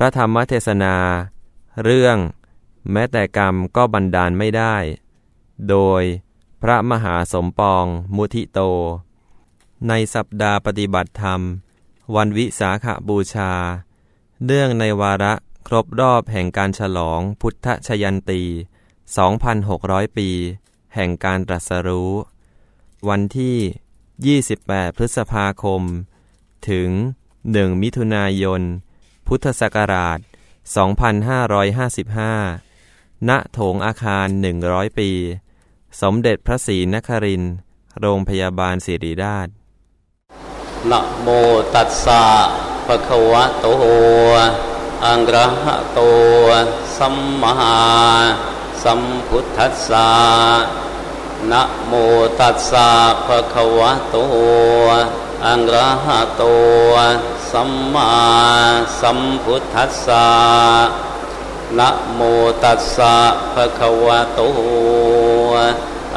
พระธรรมเทศนา เรื่อง แม้แต่กรรมก็บันดาลไม่ได้ โดยพระมหาสมปองมุทิโต ในสัปดาห์ปฏิบัติธรรม วันวิสาขบูชาเนื่องในวาระครบรอบแห่งการฉลองพุทธชยันตี 2,600 ปี แห่งการตรัสรู้ วันที่ 28 พฤษภาคม ถึง 1 มิถุนายน พุทธศักราช 2555 ณ โถงอาคาร 100 ปี สมเด็จพระศรีนครินทร์โรงพยาบาลศิริราช นะโมตัสสะภะคะวะโต อังระหะโต สัมมาสัมพุทธัสสะนะโมตัสสะภะคะวะโต อังระหะโตสัมมาสัมพุทธัสสะนะโมตัสสะภะคะวะโต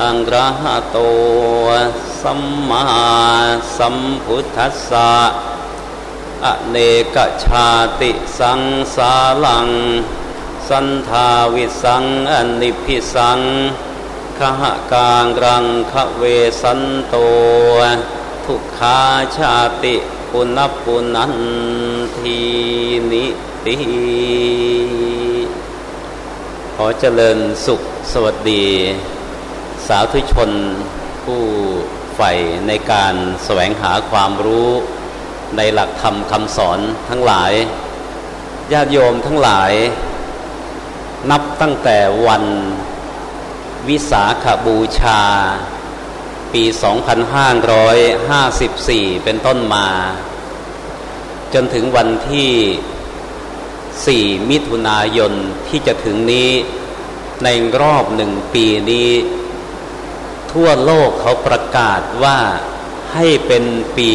อังระหะโตสัมมาสัมพุทธัสสะอเนกชาติสังสาลัง สันทาวิสังอนิพิสังขหกางรังคะเวสันโต ทุกขาชาติปุณปุนันทีนิติขอเจริญสุขสวัสดี สาธุชนผู้ใฝ่ในการแสวงหาความรู้ในหลักธรรมคำสอนทั้งหลาย ญาติโยมทั้งหลาย นับตั้งแต่วันวิสาขบูชา ปี 2554 เป็นต้นมา จนถึงวันที่ 4 มิถุนายนที่จะถึงนี้ ในรอบหนึ่งปีนี้ ทั่วโลกเขาประกาศว่าให้เป็นปี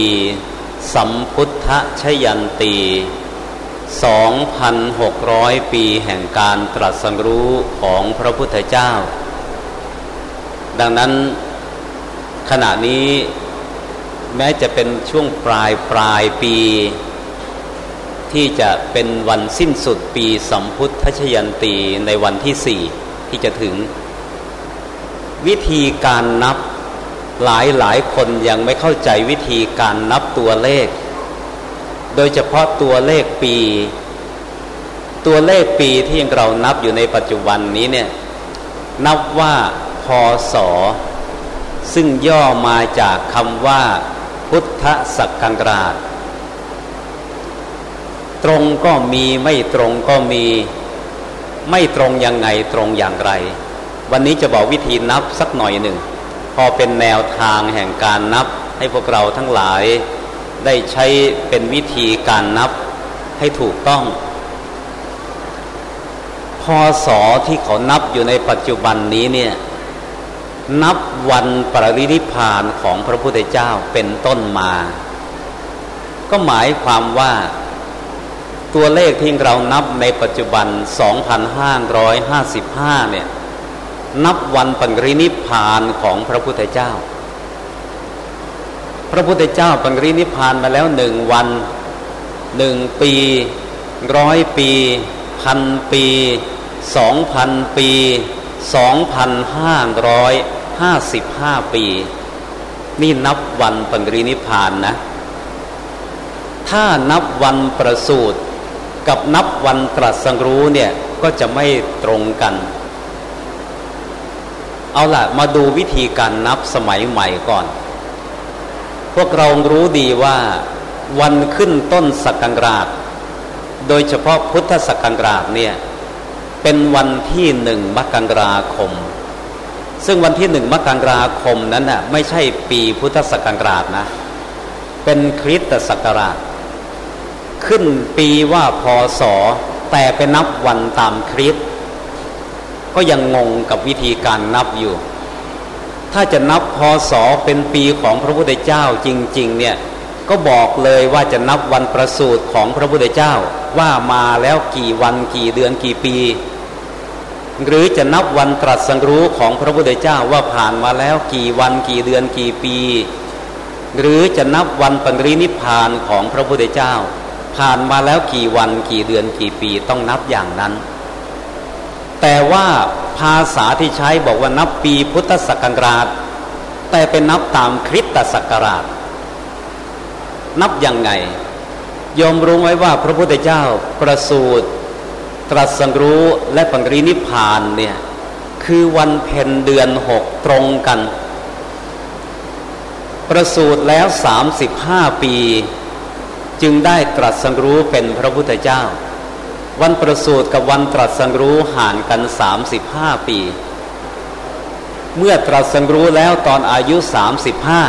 สัมพุทธชยันตี 2,600 ปีแห่งการตรัสรู้ของพระพุทธเจ้า ดังนั้น ขณะนี้แม้จะเป็นช่วงปลายปลายปี ที่จะเป็นวันสิ้นสุดปีสัมพุทธชยันตีในวันที่สี่ที่จะถึง วิธีการนับหลายหลายคนยังไม่เข้าใจวิธีการนับตัวเลข โดยเฉพาะตัวเลขปี ตัวเลขปีที่เรานับอยู่ในปัจจุบันนี้เนี่ยนับว่าพศ ซึ่งย่อมาจากคำว่า พุทธศักราช ตรงก็มีไม่ตรงก็มี ไม่ตรงยังไงตรงอย่างไร วันนี้จะบอกวิธีนับสักหน่อยหนึ่ง พอเป็นแนวทางแห่งการนับ ให้พวกเราทั้งหลายได้ใช้เป็นวิธีการนับให้ถูกต้องพศที่เขานับอยู่ในปัจจุบันนี้เนี่ย นับวันปรินิพานของพระพุทธเจ้าเป็นต้นมา ก็หมายความว่าตัวเลขที่เรานับในปัจจุบัน 2,555 เนี่ย นับวันปรินิพานของพระพุทธเจ้า พระพุทธเจ้าปรินิพานมาแล้วหนึ่งวันหนึ่งปีร้อยปีพันปีสองพันปีสองพันห้าร้อย ห้าสิบห้าปี นี่นับวันปรินิพานนะ ถ้านับวันประสูติกับนับวันตรัสรู้เนี่ยก็จะไม่ตรงกัน เอาล่ะ มาดูวิธีการนับสมัยใหม่ก่อน พวกเรารู้ดีว่าวันขึ้นต้นสักราช โดยเฉพาะพุทธสักราชเนี่ยเป็นวันที่หนึ่งมกราคม ซึ่งวันที่หนึ่งมกราคมนั้นน่ะไม่ใช่ปีพุทธศักราชนะ เป็นคริสตศักราช ขึ้นปีว่าพศแต่ไปนับวันตามคริสก็ยังงงกับวิธีการนับอยู่ ถ้าจะนับพศเป็นปีของพระพุทธเจ้าจริง ๆ เนี่ยก็บอกเลยว่าจะนับวันประสูติของพระพุทธเจ้าว่ามาแล้วกี่วันกี่เดือนกี่ปี หรือจะนับวันตรัสสรู้ของพระพุทธเจ้าว่าผ่านมาแล้วกี่วันกี่เดือนกี่ปี หรือจะนับวันปรินิพานของพระพุทธเจ้าผผ่านมาแล้วกี่วันกี่เดือนกี่ปีต้องนับอย่างนั้น แต่ว่าภาษาที่ใช้บอกว่านับปีพุทธศักราช แต่เป็นนับตามคริสตศักราช นับยังไงยอมรู้ไว้ว่าพระพุทธเจ้าประสูติ ตรัสรู้และปังรินิพานเนี่ยคือวันเพ็ญเดือนหกตรงกัน ประสูติแล้วสามสิบห้าปี จึงได้ตรัสรู้เป็นพระพุทธเจ้า วันประสูติกับวันตรัสรู้ห่างกันสามสิบห้าปี เมื่อตรัสรู้แล้วตอนอายุสามสิบห้า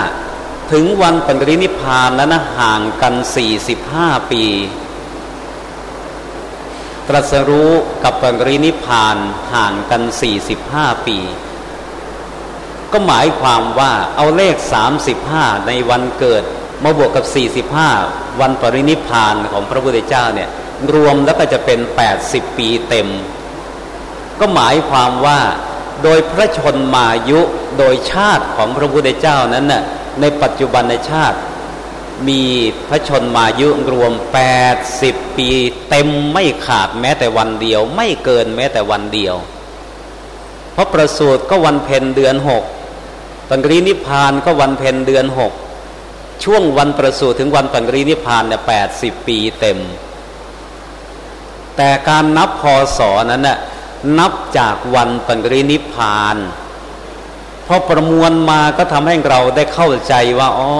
ถึงวันปรินิพานนั้นห่างกันสี่สิบห้าปี ตรัสรู้กับปรินิพานห่างกัน 45 ปี ก็หมายความว่าเอาเลข 35 ในวันเกิด มาบวกกับ 45 วันปรินิพานของพระพุทธเจ้าเนี่ยรวมแล้วก็จะเป็น 80 ปีเต็ม ก็หมายความว่าโดยพระชนมายุโดยชาติของพระพุทธเจ้านั้นน่ะในปัจจุบันในชาติ มีพระชนมายุรวม 80 ปีเต็มไม่ขาดแม้แต่วันเดียว ไม่เกินแม้แต่วันเดียว เพราะประสูติก็วันเพ็ญเดือนหกปังรีนิพานก็วันเพ็ญเดือนหกช่วงวันประสูติถึงวันปังรีนิพานเนี่ยแปดสิบปีเต็ม แต่การนับพศนั้นน่ะนับจากวันปังรีนิพาน เพอประมวลมาก็ทำให้เราได้เข้าใจว่าอ๋อ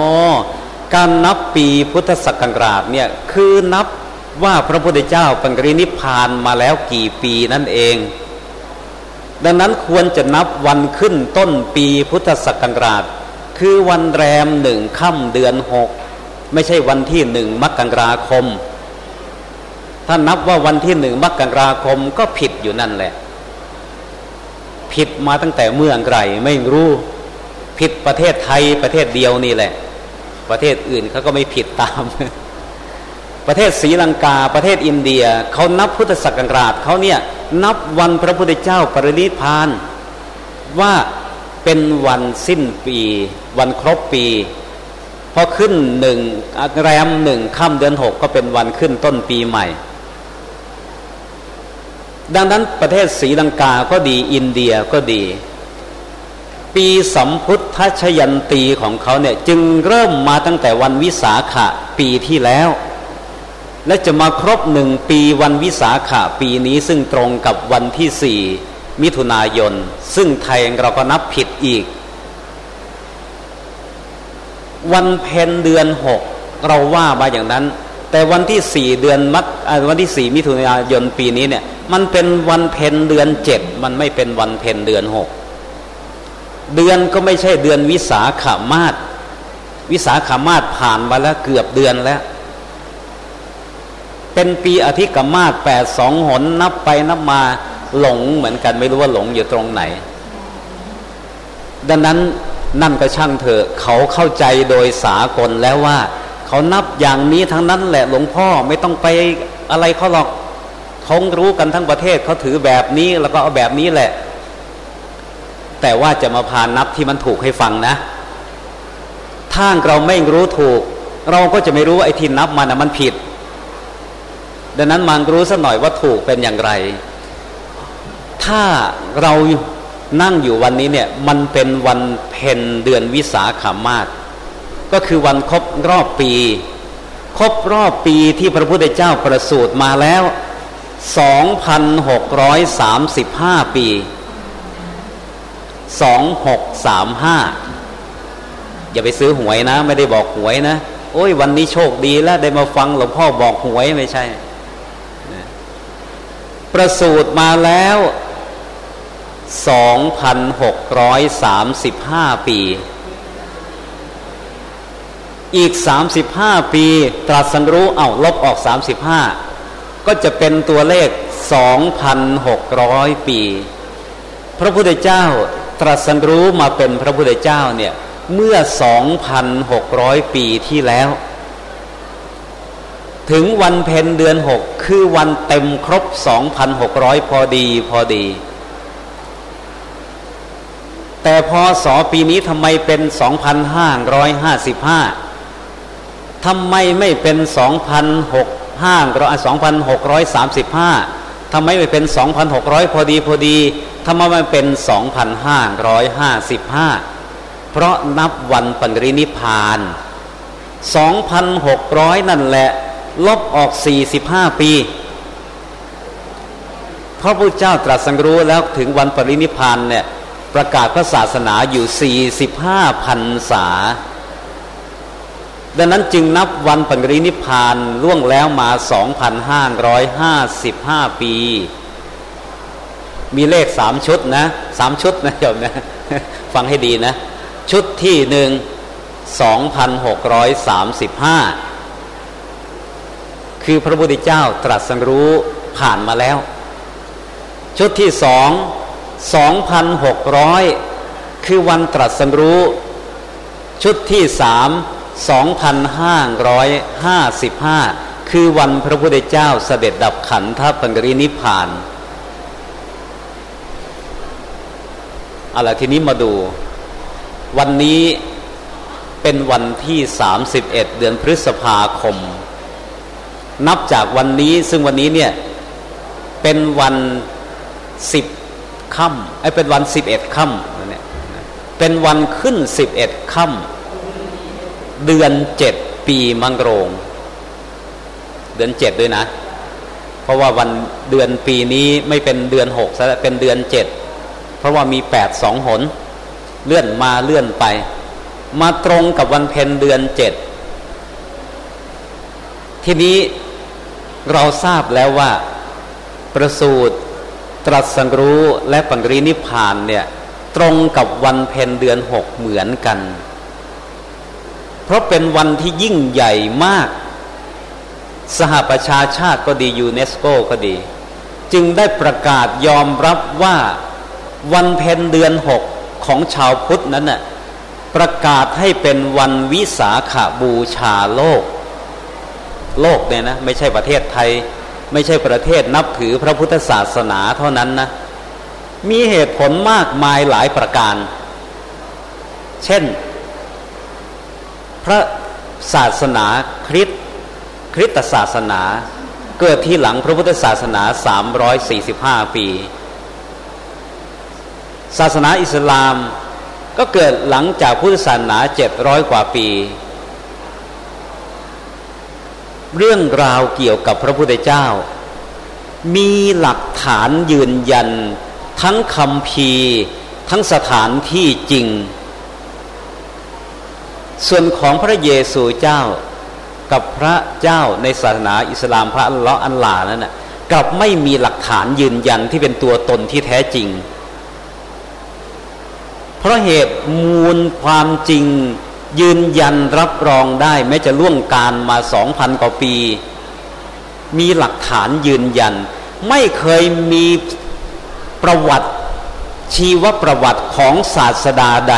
การนับปีพุทธศักราชเนี่ยคือนับว่าพระพุทธเจ้าปังกรินิพานมาแล้วกี่ปีนั่นเอง ดังนั้นควรจะนับวันขึ้นต้นปีพุทธศักราช คือวันแรมหนึ่งค่ำเดือนหกไม่ใช่วันที่หนึ่งมกราคม ถ้านับว่าวันที่หนึ่งมกราคมก็ผิดอยู่นั่นแหละ ผิดมาตั้งแต่เมื่อไกลไม่รู้ ผิดประเทศไทยประเทศเดียวนี่แหละ ประเทศอื่นเขาก็ไม่ผิดตาม ประเทศศรีลังกาประเทศอินเดียเขานับพุทธศักราชเขาเนี่ยนับวันพระพุทธเจ้าปรินิพาน ว่าเป็นวันสิ้นปี วันครบปีพอขึ้นหนึ่งแรมหนึ่งค่ำเดือนหกก็เป็นวันขึ้นต้นปีใหม่ ดังนั้นประเทศศรีลังกาก็ดีอินเดียก็ดี ปีสัมพุทธชยันตีของเขาเนี่ยจึงเริ่มมาตั้งแต่วันวิสาขะปีที่แล้ว และจะมาครบหนึ่งปีวันวิสาขะปีนี้ซึ่งตรงกับวันที่สี่มิถุนายน ซึ่งไทยเราก็นับผิดอีก วันเพ็ญเดือนหกเราว่ามาอย่างนั้น แต่วันที่สี่เดือนมัดวันที่สี่มิถุนายนปีนี้เนี่ย มันเป็นวันเพ็ญเดือนเจ็ดมันไม่เป็นวันเพ็ญเดือนหก เดือนก็ไม่ใช่เดือนวิสาขามาศวิสาขามาศผ่านมาแล้วเกือบเดือนแล้ว เป็นปีอธิกรรมาศแปดสองหนนับไปนับมาหลงเหมือนกันไม่รู้ว่าหลงอยู่ตรงไหน ดังนั้นนั่นก็ช่างเถอะเขาเข้าใจโดยสากลแล้วว่า เขานับอย่างนี้ทั้งนั้นแหละหลวงพ่อไม่ต้องไปอะไรเขาหรอกเขารู้กันทั้งประเทศเขาถือแบบนี้แล้วก็เอาแบบนี้แหละ แต่ว่าจะมาพานับที่มันถูกให้ฟังนะ ถ้าเราไม่รู้ถูก เราก็จะไม่รู้ว่าไอ้ที่นับมันนะมันผิด ดังนั้นมันรู้สักหน่อยว่าถูกเป็นอย่างไร ถ้าเรานั่งอยู่วันนี้เนี่ยมันเป็นวันเพ็ญเดือนวิสาขามาศก็คือวันครบรอบปี ครบรอบปีที่พระพุทธเจ้าประสูติมาแล้ว 2,635 ปี สองหกสามห้าอย่าไปซื้อหวยนะ ไม่ได้บอกหวยนะ โอ้ยวันนี้โชคดีแล้ว ได้มาฟังหลวงพ่อบอกหวยไม่ใช่ ประสูตรมาแล้วสองพันหกร้อยสามสิบห้าปี อีกสามสิบห้าปี ตรัสรู้เอา้าลบออกสามสิบห้าก็จะเป็นตัวเลขสองพันหกร้อยปี พระพุทธเจ้า ตรัสรู้มาเป็นพระพุทธเจ้าเนี่ยเมื่อ 2,600 ปีที่แล้ว ถึงวันเพ็ญเดือนหกคือวันเต็มครบ 2,600 พอดีพอดี แต่พอสอปีนี้ทำไมเป็น 2,555ทำไมไม่เป็นห้างเราสองพันหกร้อยสามสิบห้าทำไมไม่เป็นสองพันหกร้อยพอดีพอดี ทำไมมันเป็นสองพันห้าร้อยห้าสิบห้าเพราะนับวันปรินิพานสองพันหกร้อยนั่นแหละ ลบออกสี่สิบห้าปีพระพุทธเจ้าตรัสสังรู้แล้วถึงวันปรินิพานเนี่ยประกาศพระศาสนาอยู่ 45พันษา ดังนั้นจึงนับวันปรินิพานล่วงแล้วมา 2,555 ปี มีเลขสามชุดนะสามชุดนะโยมนะฟังให้ดีนะ ชุดที่หนึ่ง2,635คือพระพุทธเจ้าตรัสรู้ผ่านมาแล้ว ชุดที่สอง2,600คือวันตรัสรู้ ชุดที่สาม2,555คือวันพระพุทธเจ้าเสด็จดับขันธปัญรินิพาน เอาละทีนี้มาดู วันนี้เป็นวันที่ 31 เดือนพฤษภาคม นับจากวันนี้ซึ่งวันนี้เนี่ยเป็นวันสิบค่ำไอ้เป็นวันสิบเอ็ดค่ำเนี่ยเป็นวันขึ้นสิบเอ็ดค่ำเดือนเจ็ดปีมังโรง เดือนเจ็ดด้วยนะ เพราะว่าวันเดือนปีนี้ไม่เป็นเดือนหกซะเป็นเดือนเจ็ด เพราะว่ามีแปดสองหน เลื่อนมาเลื่อนไป มาตรงกับวันเพ็ญเดือนเจ็ดทีนี้เราทราบแล้วว่า ประสูตรตรัสสังรู้และปังรีนิพานเนี่ยตรงกับวันเพ็ญเดือนหกเหมือนกัน เพราะเป็นวันที่ยิ่งใหญ่มาก สหประชาชาติก็ดียูเนสโกก็ดี จึงได้ประกาศยอมรับว่า วันเพ็ญเดือนหกของชาวพุทธนั้นน่ะประกาศให้เป็นวันวิสาขาบูชาโลก โลกเนี่ยนะไม่ใช่ประเทศไทย ไม่ใช่ประเทศนับถือพระพุทธศาสนาเท่านั้นนะมีเหตุผลมากมายหลายประการ เช่น พระศาสนาคริสต์คริสตศาสนา เกิดที่หลังพระพุทธศาสนา 345 ปี ศาสนาอิสลาม ก็เกิดหลังจากพุทธศาสนา700กว่าปี เรื่องราวเกี่ยวกับพระพุทธเจ้า มีหลักฐานยืนยัน ทั้งคำพีทั้งสถานที่จริง ส่วนของพระเยซูเจ้ากับพระเจ้าในศาสนาอิสลามพระอัลลอฮ์อัลลานั้นนะกลับไม่มีหลักฐานยืนยันที่เป็นตัวตนที่แท้จริง เพราะเหตุมูลความจริงยืนยันรับรองได้ แม้จะล่วงการมาสองพันกว่าปี มีหลักฐานยืนยัน ไม่เคยมีประวัติชีวประวัติของศาสดาใด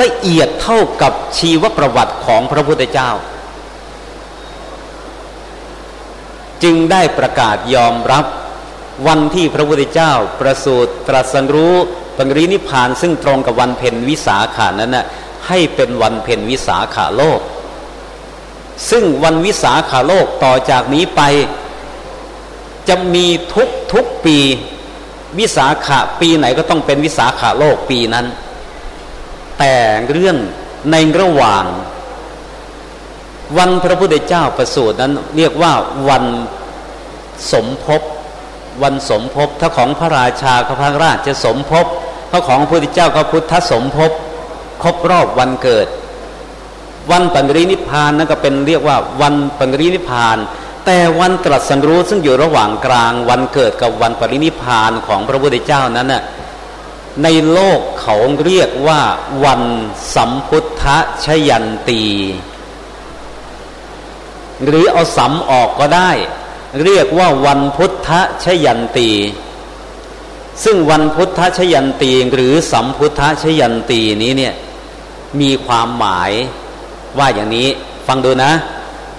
ละเอียดเท่ากับชีวประวัติของพระพุทธเจ้า จึงได้ประกาศยอมรับวันที่พระพุทธเจ้าประสูติตรัสรู้ ปังรินิพานซึ่งตรงกับวันเพ็ญวิสาขานั้นนะ่ะให้เป็นวันเพ็ญวิสาขาโลก ซึ่งวันวิสาขาโลกต่อจากนี้ไป จะมีทุกทุกปีวิสาขาปีไหนก็ต้องเป็นวิสาขาโลกปีนั้น แต่เรื่องในระหว่าง วันพระพุทธเจ้าประสูตินั้น เรียกว่าวันสมภพวันสมภพถ้าของพระราชาพระราชจะสมภพ ถ้าของพระพุทธเจ้าก็พุทธสมภพครบรอบวันเกิด วันปัญรินิพานนั่นก็เป็นเรียกว่าวันปัญรินิพาน แต่วันตรัสรู้ซึ่งอยู่ระหว่างกลางวันเกิดกับวันปรินิพานของพระพุทธเจ้านั้นน่ะในโลกเขาเรียกว่าวันสัมพุทธชยันตี หรือเอาสัมออกก็ได้ เรียกว่าวันพุทธชยันตี ซึ่งวันพุทธชยันตีหรือสัมพุทธชยันตีนี้เนี่ยมีความหมายว่าอย่างนี้ ฟังดูนะ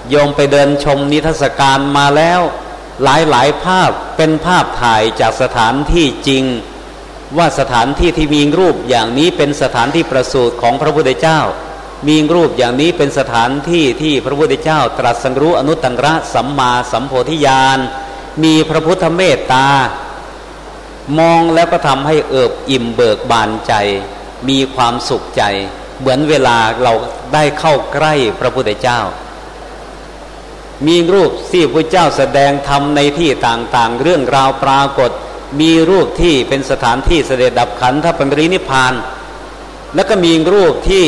โยมไปเดินชมนิทรรศการมาแล้ว หลายหลายภาพเป็นภาพถ่ายจากสถานที่จริง ว่าสถานที่ที่มีรูปอย่างนี้เป็นสถานที่ประสูติของพระพุทธเจ้า มีรูปอย่างนี้เป็นสถานที่ที่พระพุทธเจ้า ตรัสรู้อนุตตรสัมมาสัมโพธิญาณมีพระพุทธเมตตา มองแล้วก็ทำให้เอิบอิ่มเบิกบานใจ มีความสุขใจ เหมือนเวลาเราได้เข้าใกล้พระพุทธเจ้า มีรูปที่พระเจ้าแสดงธรรมในที่ต่างๆ เรื่องราวปรากฏ มีรูปที่เป็นสถานที่เสด็จดับขันธปรินิพาน แล้วก็มีรูปที่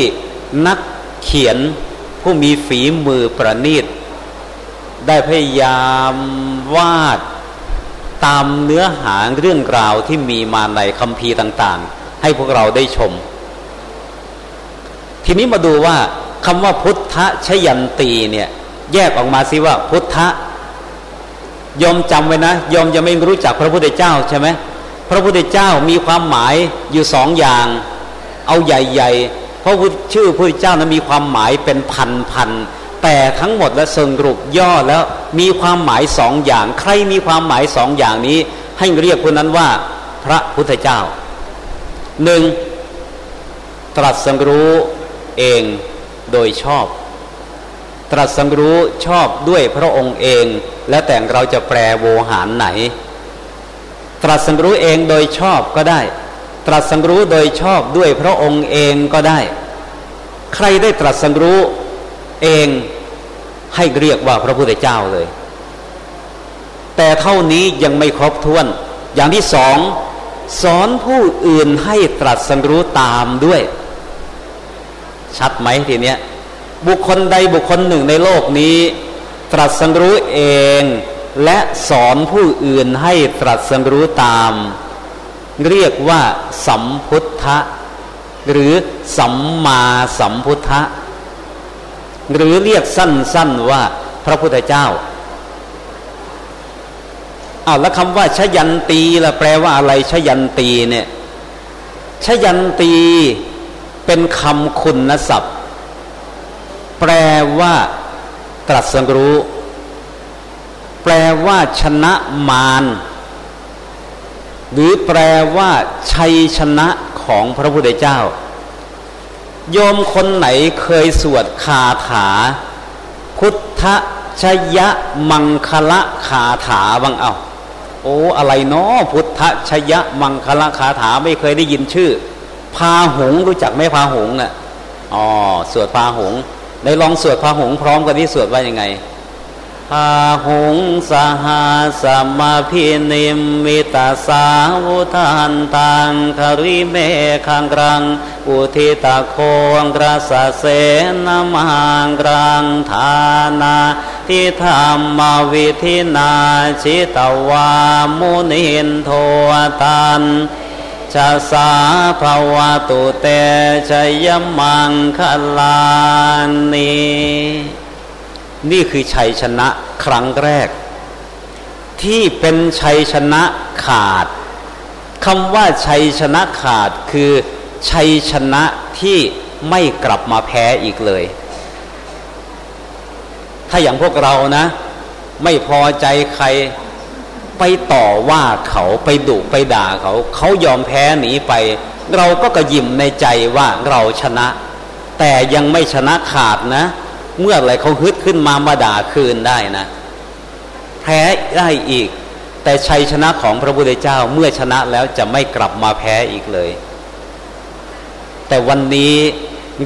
นักเขียนผู้มีฝีมือประณีตได้พยายามวาด ตามเนื้อหาเรื่องราวที่มีมาในคัมภีร์ต่าง ๆ ให้พวกเราได้ชม ทีนี้มาดูว่าคำว่าพุทธชยันตีเนี่ย แยกออกมาสิว่าพุทธยอมจำไว้นะยอมจะไม่รู้จักพระพุทธเจ้าใช่ไหมพระพุทธเจ้ามีความหมายอยู่สองอย่าง เอาใหญ่ๆเพราะชื่อพระพุทธเจ้านั้นมีความหมายเป็นพันๆ แต่ทั้งหมดและสรุปย่อแล้วมีความหมายสองอย่าง ใครมีความหมายสองอย่างนี้ ให้เรียกคนนั้นว่า พระพุทธเจ้าหนึ่งตรัสสังรู้เองโดยชอบ ตรัสสังรู้ชอบด้วยพระองค์เอง และแต่งเราจะแปลโวหารไหน ตรัสสังรู้เองโดยชอบก็ได้ ตรัสสังรู้โดยชอบด้วยพระองค์เองก็ได้ ใครได้ตรัสสังรู้เอง ให้เรียกว่าพระพุทธเจ้าเลย แต่เท่านี้ยังไม่ครบถ้วน อย่างที่สองสอนผู้อื่นให้ตรัสรู้ตามด้วย ชัดไหมทีเนี้ยบุคคลใดบุคคลหนึ่งในโลกนี้ ตรัสรู้เอง และสอนผู้อื่นให้ตรัสรู้ตาม เรียกว่า สัมพุทธะหรือสัมมาสัมพุทธะ หรือเรียกสั้นๆว่าพระพุทธเจ้าอาแล้วคำว่าชยันตีล่ะแปลว่าอะไรชยันตีเนี่ยชยันตีเป็นคำคุณศัพท์ แปลว่าตรัสรู้ แปลว่าชนะมารหรือแปลว่าชัยชนะของพระพุทธเจ้า โยมคนไหนเคยสวดคาถา พุทธชยะมังคละคาถาบ้างเอาโอ้อะไรเนาะพุทธชยะมังคละคาถาไม่เคยได้ยินชื่อ พาหงรู้จักไหมพาหงอะอ๋อสวดพาหงในลองสวดพาหงพร้อมกันที่สวดว่ายังไง พาหุงสหาสมาพินิมมิตาสาวุทานตังคาริเมคังกรัง อุทิตาโคงกระสเสนมังกรังทานาทิธรรมวิธินาชิตวามุนินโทตันชาสาภาวตุเตชยมังคลานี นี่คือชัยชนะครั้งแรก ที่เป็นชัยชนะขาดคำว่าชัยชนะขาดคือชัยชนะที่ไม่กลับมาแพ้อีกเลย ถ้าอย่างพวกเรานะ ไม่พอใจใครไปต่อว่าเขาไปดุไปด่าเขา เขายอมแพ้หนีไป เราก็กระยิมในใจว่าเราชนะ แต่ยังไม่ชนะขาดนะเเมื่อไรเขาฮึดขึ้นมามาด่าคืนได้นะ แพ้ได้อีก แต่ชัยชนะของพระพุทธเจ้าเมื่อชนะแล้วจะไม่กลับมาแพ้อีกเลย แต่วันนี้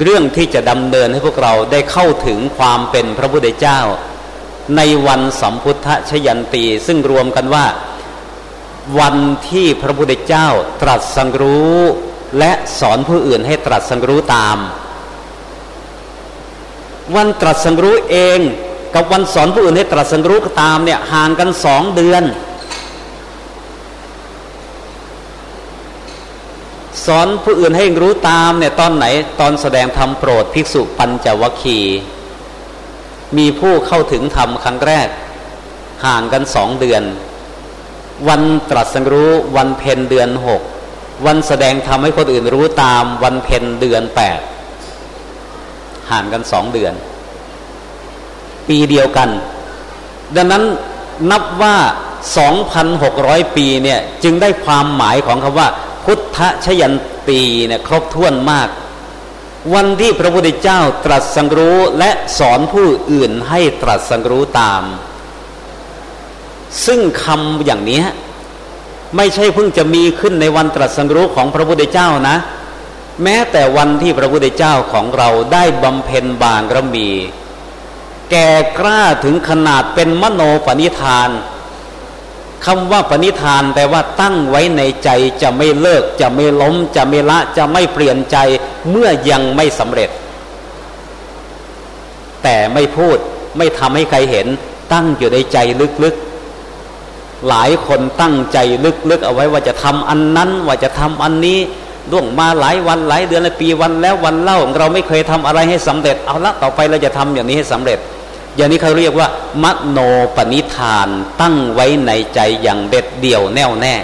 เรื่องที่จะดำเนินให้พวกเราได้เข้าถึงความเป็นพระพุทธเจ้า ในวันสัมพุทธชยันตี ซึ่งรวมกันว่าวันที่พระพุทธเจ้าตรัสสังรู้และสอนผู้อื่นให้ตรัสสังรู้ตาม วันตรัสสังรู้เองกับวันสอนผู้อื่นให้ตรัสสังรู้ตามเนี่ยห่างกันสองเดือน สอนผู้อื่นให้รู้ตามเนี่ยตอนไหนตอนแสดงธรรมโปรดภิกษุปัญจวัคคีมีผู้เข้าถึงธรรมครั้งแรก ห่างกันสองเดือน วันตรัสสังรู้วันเพ็ญเดือนหกวันแสดงธรรมให้คนอื่นรู้ตามวันเพ็ญเดือนแปด ห่างกันสองเดือน ปีเดียวกัน ดังนั้นนับว่า 2,600 ปีเนี่ยจึงได้ความหมายของคำว่า พุทธชยันตีเนี่ยครบถ้วนมาก วันที่พระพุทธเจ้าตรัสสังรู้และสอนผู้อื่นให้ตรัสสังรู้ตาม ซึ่งคำอย่างนี้ไม่ใช่เพิ่งจะมีขึ้นในวันตรัสสังรู้ของพระพุทธเจ้านะ แม้แต่วันที่พระพุทธเจ้าของเราได้บำเพ็ญบางระมี แก่กล้าถึงขนาดเป็นมโนปณิธานคำว่าปณิธานแปลว่าตั้งไว้ในใจจะไม่เลิกจะไม่ล้ม จะไม่ละจะไม่เปลี่ยนใจเมื่อยังไม่สำเร็จ แต่ไม่พูดไม่ทำให้ใครเห็น ตั้งอยู่ในใจลึกๆ หลายคนตั้งใจลึกๆ เอาไว้ว่าจะทำอันนั้นว่าจะทำอันนี้ ล่วงมาหลายวันหลายเดือนหลายปีวันแล้ววันเล่าเราไม่เคยทำอะไรให้สำเร็จเอาละต่อไปเราจะทำอย่างนี้ให้สำเร็จ อย่างนี้เขาเรียกว่ามโนปณิธานตั้งไว้ในใจอย่างเด็ดเดี่ยวแน่วแน่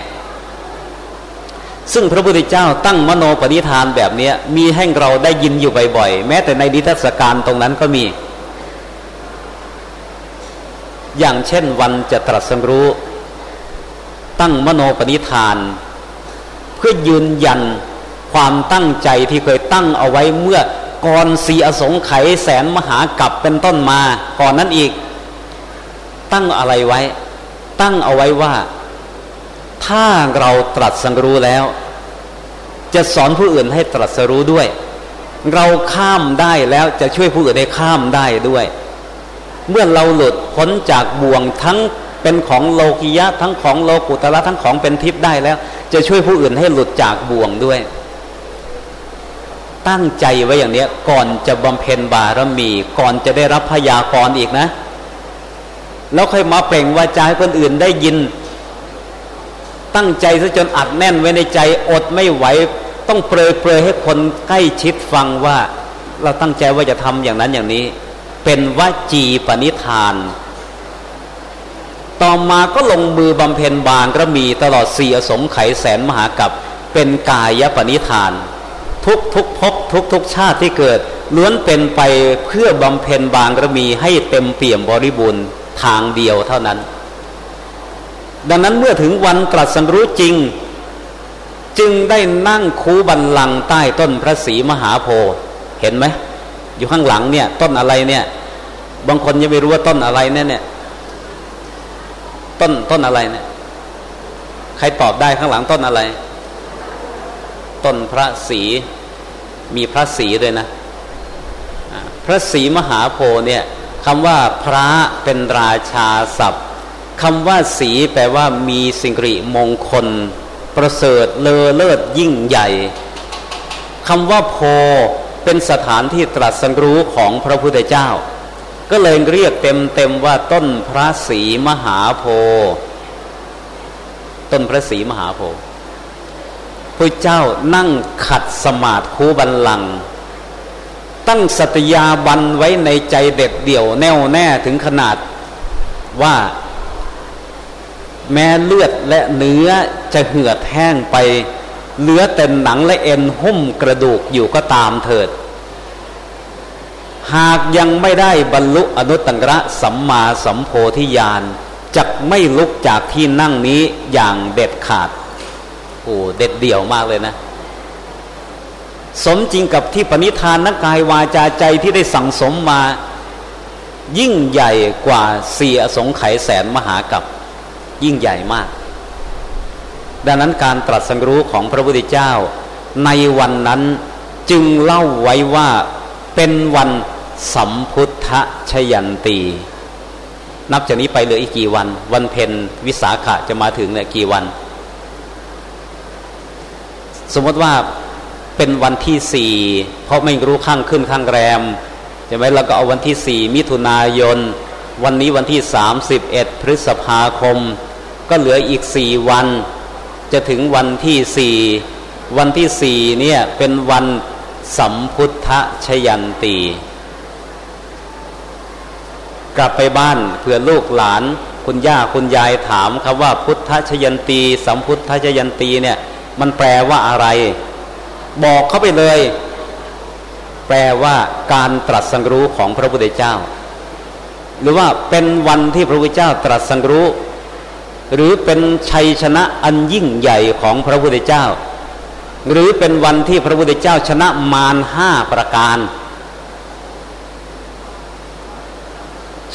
ซึ่งพระพุทธเจ้าตั้งมโนปณิธานแบบนี้มีให้เราได้ยินอยู่บ่อยๆแม้แต่ในดิทัศการตรงนั้นก็มี อย่างเช่นวันจะตรัสรู้ ตั้งมโนปณิธาน เพื่อยืนยัน ความตั้งใจที่เคยตั้งเอาไว้เมื่อก่อนสีอสงไขยแสนมหากับเป็นต้นมา ก่อนนั้นอีก ตั้งอะไรไว้ ตั้งเอาไว้ว่า ถ้าเราตรัสรู้แล้ว จะสอนผู้อื่นให้ตรัสรู้ด้วย เราข้ามได้แล้วจะช่วยผู้อื่นให้ข้ามได้ด้วย เมื่อเราหลุดพ้นจากบ่วงทั้งเป็นของโลกิยะทั้งของโลกุตระทั้งของเป็นทิพย์ได้แล้ว จะช่วยผู้อื่นให้หลุดจากบ่วงด้วย ตั้งใจไว้อย่างนี้ก่อนจะบำเพ็ญบารมี ก่อนจะได้รับพยากรอีกนะ แล้วค่อยมาเปล่งวาจาให้คนอื่นได้ยิน ตั้งใจซะจนอัดแน่นไว้ในใจอดไม่ไหว ต้องเปรยเปรยให้คนใกล้ชิดฟังว่า เราตั้งใจว่าจะทำอย่างนั้นอย่างนี้ เป็นวจีปณิธาน ต่อมาก็ลงมือบำเพ็ญบานก็มีตลอดสี่อสงไขยแสนมหากับเป็นกายปณิธาน ทุกทุกภพทุกทุกชาติที่เกิด ล้วนเป็นไปเพื่อบำเพ็ญบางรมีให้เต็มเปี่ยมบริบูรณ์ทางเดียวเท่านั้น ดังนั้นเมื่อถึงวันตรัสรู้จริง จึงได้นั่งคูบันลังใต้ต้นพระศรีมหาโพธิ์เห็นไหมอยู่ข้างหลังเนี่ย ต้นอะไรเนี่ย บางคนยังไม่รู้ว่าต้นอะไรเนี่ยเนี่ย ต้นต้นอะไรเนี่ย ใครตอบได้ข้างหลังต้นอะไร ต้นพระศรีมีพระศรีด้วยนะพระศรีมหาโพเนี่ยคำว่าพระเป็นราชาศัพท์คำว่าสีแปลว่ามีสิ่งริมงคล ประเสริฐเลอเลิศยิ่งใหญ่คำว่าโพเป็นสถานที่ตรัสสังรู้ของพระพุทธเจ้า ก็เลยเรียกเต็มเต็มว่าต้นพระศรีมหาโพต้นพระศรีมหาโพ พระเจ้านั่งขัดสมาธิคูบันลัง ตั้งสัตยาบันไว้ในใจเด็ดเดี่ยวแน่วแน่ถึงขนาดว่าแม้เลือดและเนื้อจะเหือดแห้งไป เหลือแต่หนังและเอ็นหุ้มกระดูกอยู่ก็ตามเถิด หากยังไม่ได้บรรลุอนุตตรสัมมาสัมโพธิญาณจะไม่ลุกจากที่นั่งนี้อย่างเด็ดขาด โอ้เด็ดเดี่ยวมากเลยนะ สมจริงกับที่ปณิธานนักกายวาจาใจที่ได้สั่งสมมา ยิ่งใหญ่กว่าสียสงไขยแสนมหากับยิ่งใหญ่มาก ดังนั้นการตรัสรู้ของพระพุทธเจ้า ในวันนั้นจึงเล่าไว้ว่าเป็นวันสัมพุทธชยันตี นับจากนี้ไปเหลืออีกกี่วัน วันเพ็ญวิสาขะจะมาถึงเนี่ยกี่วัน สมมติว่าเป็นวันที่สี่เพราะไม่รู้ข้างขึ้นข้างแรมใช่ไหมเราก็เอาวันที่สี่มิถุนายน วันนี้วันที่สามสิบเอ็ดพฤษภาคม ก็เหลืออีกสี่วัน จะถึงวันที่สี่วันที่สี่เนี่ยเป็นวันสัมพุทธชยันตีกลับไปบ้านเผื่อลูกหลาน คุณย่าคุณยายถามครับว่าพุทธชยันตี สัมพุทธชยันตีเนี่ย มันแปลว่าอะไร บอกเขาไปเลย แปลว่าการตรัสสังรู้ของพระพุทธเจ้า หรือว่าเป็นวันที่พระพุทธเจ้าตรัสสังรู้ หรือเป็นชัยชนะอันยิ่งใหญ่ของพระพุทธเจ้า หรือเป็นวันที่พระพุทธเจ้าชนะมารห้าประการ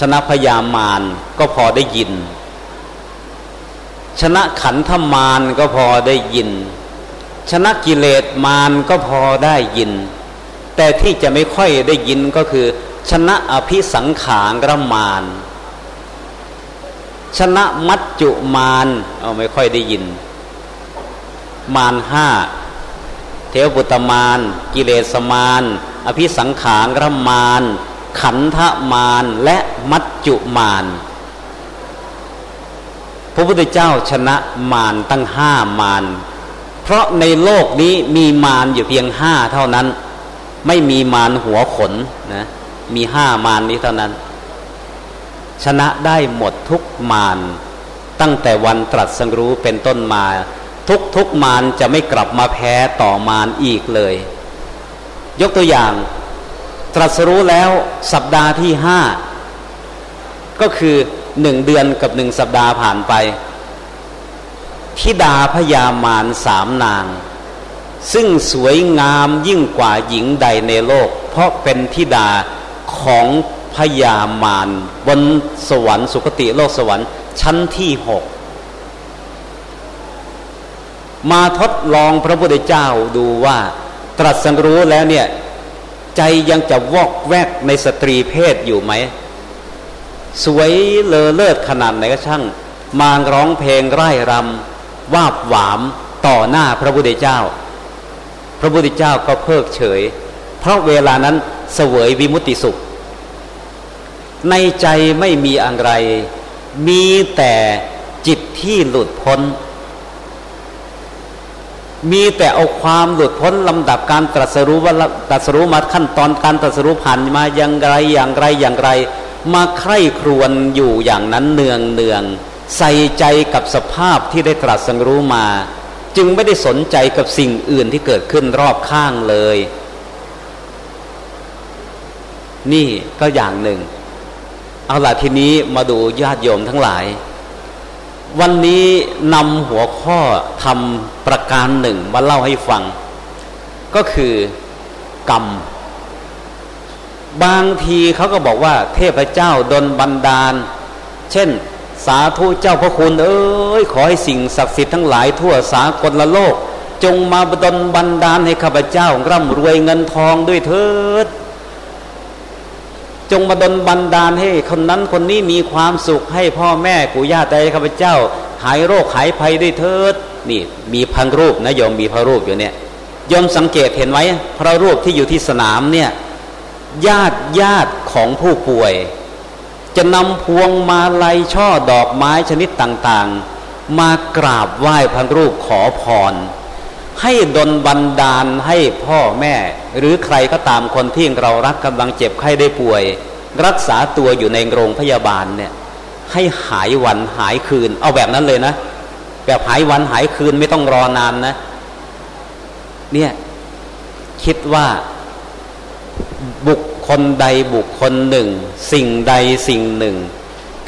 ชนะพยามารก็พอได้ยิน ชนะขันธมารก็พอได้ยิน ชนะกิเลสมารก็พอได้ยิน แต่ที่จะไม่ค่อยได้ยินก็คือ ชนะอภิสังขารรมานชนะมัจจุมารเอาไม่ค่อยได้ยิน มารห้าเทวปุตมานกิเลสมานอภิสังขารรมานขันธมานและมัจจุมานพ ระพุทธเจ้าชนะมารตั้งห้ามารเพราะในโลกนี้มีมารอยู่เพียงห้าเท่านั้น ไม่มีมารหัวขนนะมีห้ามารนี้เท่านั้น ชนะได้หมดทุกมารตั้งแต่วันตรัสสังรู้เป็นต้นมา ทุกทุกมารจะไม่กลับมาแพ้ต่อมารอีกเลย ยกตัวอย่าง ตรัสรู้แล้วสัปดาห์ที่ห้าก็คือ หนึ่งเดือนกับหนึ่งสัปดาห์ผ่านไปทิดาพยามารสามนาง ซึ่งสวยงามยิ่งกว่าหญิงใดในโลก เพราะเป็นทิดาของพยามารบนสวรรค์สุคติโลกสวรรค์ชั้นที่หกมาทดลองพระพุทธเจ้าดูว่าตรัสสังรู้แล้วเนี่ย ใจยังจะวอกแวกในสตรีเพศอยู่ไหม สวยเลอเลิศขนาดไหนก็ช่าง มาร้องเพลงไร่รำวาบหวามต่อหน้าพระพุทธเจ้า พระพุทธเจ้าก็เพิกเฉย เพราะเวลานั้นเสวยวิมุติสุข ในใจไม่มีอะไร มีแต่จิตที่หลุดพ้น มีแต่เอาความหลุดพ้นลำดับการตรัสรู้ว่าตรัสรู้มาขั้นตอนการตรัสรู้ผ่านมาอย่างไรอย่างไรอย่างไร มาใคร่ครวญอยู่อย่างนั้นเนืองเนืองใส่ใจกับสภาพที่ได้ตรัสรู้มา จึงไม่ได้สนใจกับสิ่งอื่นที่เกิดขึ้นรอบข้างเลย นี่ก็อย่างหนึ่ง เอาล่ะทีนี้มาดูญาติโยมทั้งหลาย วันนี้นำหัวข้อทำประการหนึ่งมาเล่าให้ฟัง ก็คือกรรม บางทีเขาก็บอกว่า เทพเจ้าดนบันดาล เช่น สาธุเจ้าพระคุณเอ้ยขอให้สิ่งศักดิ์สิทธิ์ทั้งหลายทั่วสากลละโลก จงมาดนบันดาลให้ข้าพเจ้าร่ำรวยเงินทองด้วยเถิด จงมาดลบันดาลให้คนนั้นคนนี้มีความสุขให้พ่อแม่ปู่ย่าตายข้าพเจ้า หายโรคหายภัยด้วยเถิด นี่มีพังรูปนะโยมมีพระรูปอยู่เนี่ยยมสังเกตเห็นไหมพระรูปที่อยู่ที่สนามเนี่ย ญาติญาติของผู้ป่วย จะนำพวงมาลัยช่อดอกไม้ชนิดต่างๆ มากราบไหว้พันรูปขอพร ให้ดนบันดาลให้พ่อแม่ หรือใครก็ตามคนที่เรารักกำลังเจ็บไข้ได้ป่วย รักษาตัวอยู่ในโรงพยาบาลเนี่ยให้หายวันหายคืน เอาแบบนั้นเลยนะ แบบหายวันหายคืนไม่ต้องรอนานนะ เนี่ยคิดว่า บุคคลใดบุคคลหนึ่ง สิ่งใดสิ่งหนึ่ง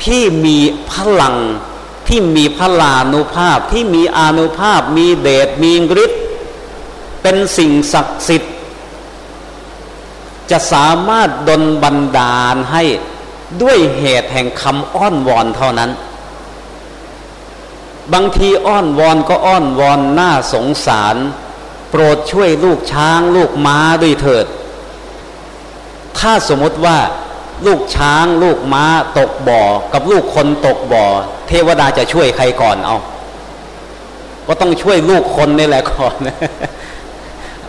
ที่มีพลังที่มีพลานุภาพที่มีอานุภาพมีเดชมีฤทธิ์เป็นสิ่งศักดิ์สิทธิ์ จะสามารถดลบันดาลให้ด้วยเหตุแห่งคำอ้อนวอนเท่านั้น บางทีอ้อนวอนก็อ้อนวอนน่าสงสาร โปรดช่วยลูกช้างลูกม้าด้วยเถิด ถ้าสมมติว่าลูกช้างลูกม้าตกบ่อ กับลูกคนตกบ่อ เทวดาจะช่วยใครก่อนเอา ก็ต้องช่วยลูกคนนี่แหละก่อน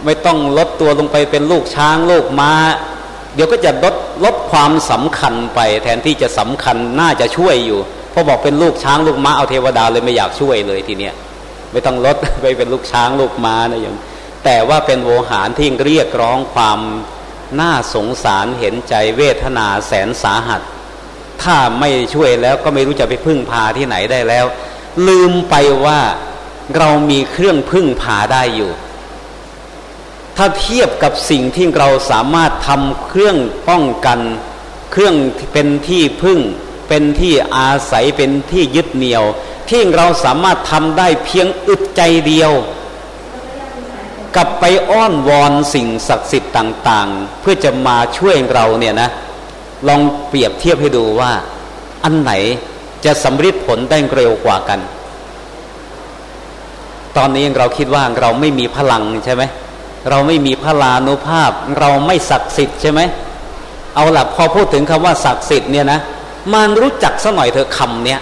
ไม่ต้องลดตัวลงไปเป็นลูกช้างลูกม้า เดี๋ยวก็จะลดลดความสำคัญไป แทนที่จะสำคัญน่าจะช่วยอยู่พอบอกเป็นลูกช้างลูกม้าเอาเทวดาเลยไม่อยากช่วยเลยทีเนี้ยไม่ต้องลดไปเป็นลูกช้างลูกม้านะอย่างแต่ว่าเป็นโวหารที่เรียกร้องความ น่าสงสารเห็นใจเวทนาแสนสาหัส ถ้าไม่ช่วยแล้วก็ไม่รู้จะไปพึ่งพาที่ไหนได้แล้ว ลืมไปว่าเรามีเครื่องพึ่งพาได้อยู่ ถ้าเทียบกับสิ่งที่เราสามารถทำเครื่องป้องกัน เครื่องเป็นที่พึ่ง เป็นที่อาศัยเป็นที่ยึดเหนี่ยว ที่เราสามารถทำได้เพียงอึดใจเดียว กลับไปอ้อนวอนสิ่งศักดิ์สิทธิ์ต่าง ๆ เพื่อจะมาช่วยเราเนี่ยนะ ลองเปรียบเทียบให้ดูว่า อันไหนจะสำเร็จผลได้เร็วกว่ากัน ตอนนี้เราคิดว่าเราไม่มีพลังใช่ไหมเราไม่มีพลานุภาพ เราไม่ศักดิ์สิทธิ์ใช่ไหมเอาล่ะพอพูดถึงคำว่าศักดิ์สิทธิ์เนี่ยนะมันรู้จักสักหน่อยเถอะคำเนี้ย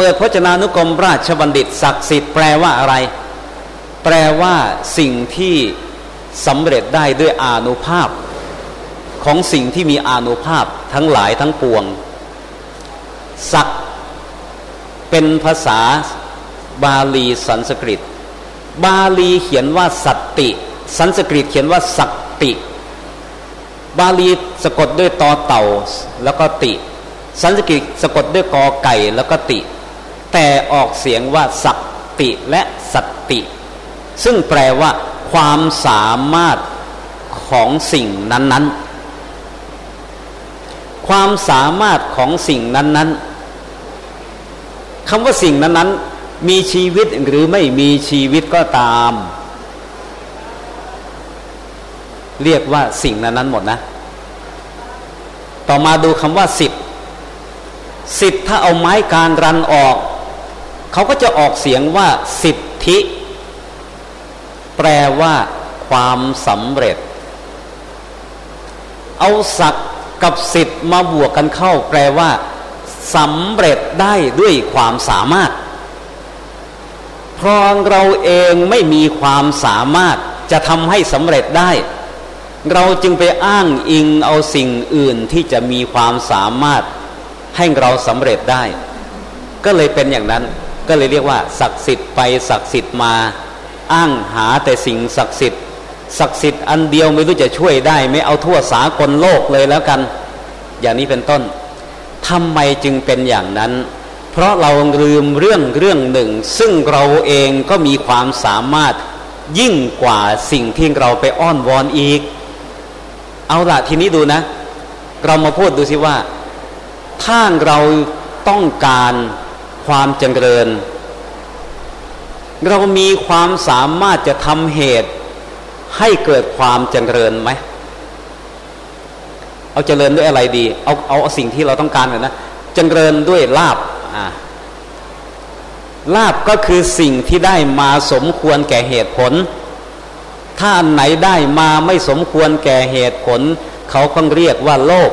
เปิดพจนานุกรมราชบัณฑิตศักดิ์สิทธิ์แปลว่าอะไร แปลว่าสิ่งที่สำเร็จได้ด้วยอานุภาพ ของสิ่งที่มีอานุภาพทั้งหลายทั้งปวง ศักเป็นภาษาบาลีสันสกฤต บาลีเขียนว่าสัตติ สันสกฤตเขียนว่าสักติ บาลีสะกดด้วยตอเต่าแล้วก็ติ สันสกฤตสะกดด้วยกอไก่แล้วก็ติ แต่ออกเสียงว่าสักติและสัตติ ซึ่งแปลว่า ความสามารถของสิ่งนั้นๆ ความสามารถของสิ่งนั้นๆคำว่าสิ่งนั้นๆ มีชีวิตหรือไม่มีชีวิตก็ตาม เรียกว่าสิ่งนั้นๆหมดนะ ต่อมาดูคำว่าสิทธิ์สิทธิ์ถ้าเอาไม้การรันออก เขาก็จะออกเสียงว่าสิทธิ แปลว่า ความสำเร็จ เอาศักกับสิทธิ์มาบวกกันเข้า แปลว่าสำเร็จได้ด้วยความสามารถเพราะเราเองไม่มีความสามารถจะทำให้สำเร็จได้ เราจึงไปอ้างอิงเอาสิ่งอื่นที่จะมีความสามารถให้เราสำเร็จได้ ก็เลยเป็นอย่างนั้น ก็เลยเรียกว่าศักดิ์สิทธิ์ไปศักดิ์สิทธิ์มาอ้างหาแต่สิ่งศักดิ์สิทธิ์ศักดิ์สิทธิ์อันเดียวไม่รู้จะช่วยได้ ไม่เอาทั่วสากลโลกเลยแล้วกัน อย่างนี้เป็นต้นทำไมจึงเป็นอย่างนั้น เพราะเราลืมเรื่องเรื่องหนึ่ง ซึ่งเราเองก็มีความสามารถยิ่งกว่าสิ่งที่เราไปอ้อนวอนอีก เอาละทีนี้ดูนะ เรามาพูดดูสิว่า ถ้าเราต้องการ ความเจริญ เรามีความสามารถจะทำเหตุให้เกิดความเจริญไหม เอาเจริญด้วยอะไรดี เอาเอาสิ่งที่เราต้องการก่อนนะ เจริญด้วยลาบอ่าลาบก็คือสิ่งที่ได้มาสมควรแก่เหตุผล ถ้าอันไหนได้มาไม่สมควรแก่เหตุผล เขาคงเรียกว่าโลก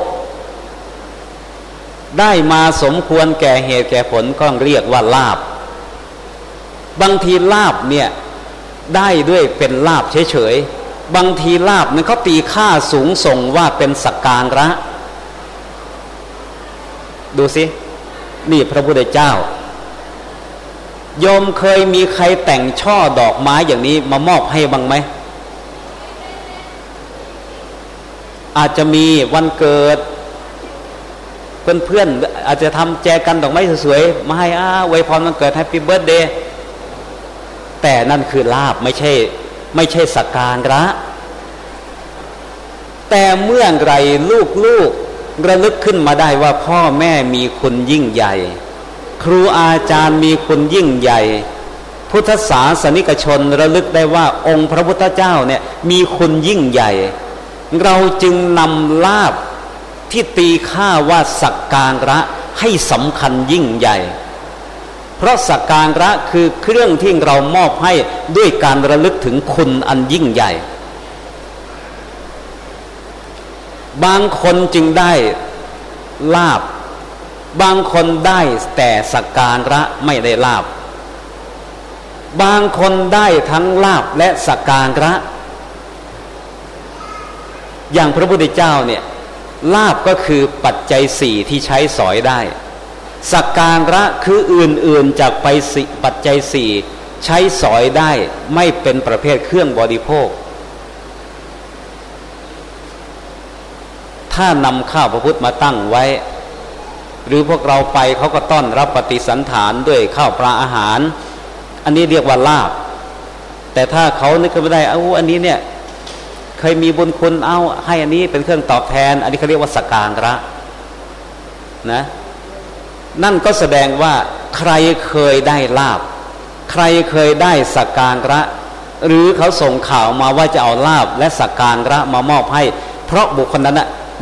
ได้มาสมควรแก่เหตุแก่ผลก็เรียกว่าลาบ บางทีลาบเนี่ยได้ด้วยเป็นลาบเฉยๆ บางทีลาบนั้นเขาตีค่าสูงส่งว่าเป็นสักการะ ดูสิ นี่พระพุทธเจ้า โยมเคยมีใครแต่งช่อดอกไม้อย่างนี้มามอบให้บ้างไหม อาจจะมีวันเกิด เพื่อนๆอาจจะทำแจกันดอกไม้สวยๆมาให้อ้าอวยพรวันเกิด Happy Birthday แต่นั่นคือลาภไม่ใช่ไม่ใช่สักการะ แต่เมื่อไรลูกๆระลึกขึ้นมาได้ว่าพ่อแม่มีคุณยิ่งใหญ่ ครูอาจารย์มีคุณยิ่งใหญ่ พุทธศาสนิกชนระลึกได้ว่าองค์พระพุทธเจ้าเนี่ยมีคุณยิ่งใหญ่ เราจึงนำลาบ ที่ตีค่าว่าสักการะให้สำคัญยิ่งใหญ่ เพราะสักการะคือเครื่องที่เรามอบให้ด้วยการระลึกถึงคุณอันยิ่งใหญ่ บางคนจึงได้ลาบบางคนได้แต่สักการะไม่ได้ลาบ บางคนได้ทั้งลาบและสักการะ อย่างพระพุทธเจ้าเนี่ย ลาบก็คือปัจจัยสี่ที่ใช้สอยได้ สักการะคืออื่นๆจากไปสิปัจจัยสี่ใช้สอยได้ไม่เป็นประเภทเครื่องบริโภค ถ้านำข้าวพระพุทธมาตั้งไว้ หรือพวกเราไปเขาก็ต้อนรับปฏิสันฐานด้วยข้าวปลาอาหาร อันนี้เรียกว่าลาบ แต่ถ้าเขานึกไม่ได้เอาอันนี้เนี่ย เคยมีบุญคุณเอาให้อันนี้เป็นเครื่องตอบแทน อันนี้เขาเรียกว่าสการะนะนั่นก็แสดงว่าใครเคยได้ลาบ ใครเคยได้สักการะ หรือเขาส่งข่าวมาว่าจะเอาลาบและสักการะมามอบให้ เพราะบุคคลนั้น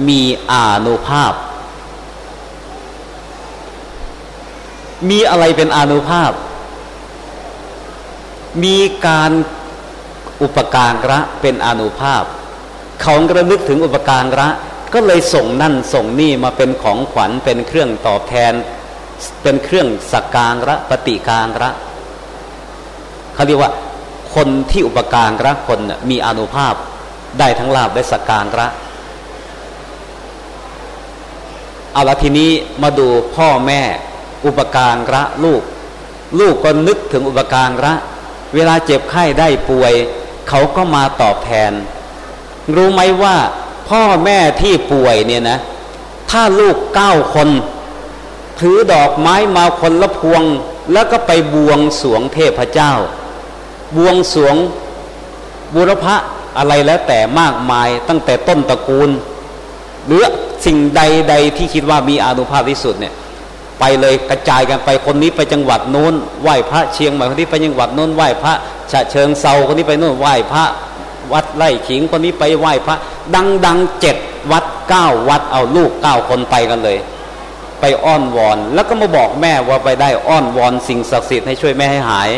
มีอานุภาพ มีอะไรเป็นอานุภาพ มีการ อุปการะเป็นอนุภาพ เขากระลึกถึงอุปการะ ก็เลยส่งนั่นส่งนี่มาเป็นของขวัญเป็นเครื่องตอบแทน เป็นเครื่องสักการะปฏิการะเขาเรียกว่า คนที่อุปการะคนมีอนุภาพได้ทั้งลาบได้สักการะเอาละทีนี้มาดูพ่อแม่อุปการะลูก ลูกก็นึกถึงอุปการะ เวลาเจ็บไข้ได้ป่วย เขาก็มาตอบแทน รู้ไหมว่าพ่อแม่ที่ป่วยเนี่ยนะ ถ้าลูกเก้าคน ถือดอกไม้มาคนละพวง แล้วก็ไปบวงสวงเทพเจ้า บวงสวงบุรพะอะไรแล้วแต่มากมายตั้งแต่ต้นตระกูล หรือสิ่งใดๆที่คิดว่ามีอานุภาพที่สุดเนี่ย ไปเลยกระจายกันไปคนนี้ไปจังหวัดโน้นไหว้พระเชียงใหม่คนนี้ไปจังหวัดโน้นไหว้พระฉะเชิงเซาคนนี้ไปโน่นไหว้พระวัดไร่ขิงคนนี้ไปไหว้พระ ดังดังเจ็ดวัดเก้าวัดเอาลูกเก้าคนไปกันเลย ไปอ้อนวอน แล้วก็มาบอกแม่ว่าไปได้อ้อนวอนสิ่งศักดิ์สิทธิ์ให้ช่วยแม่ให้หาย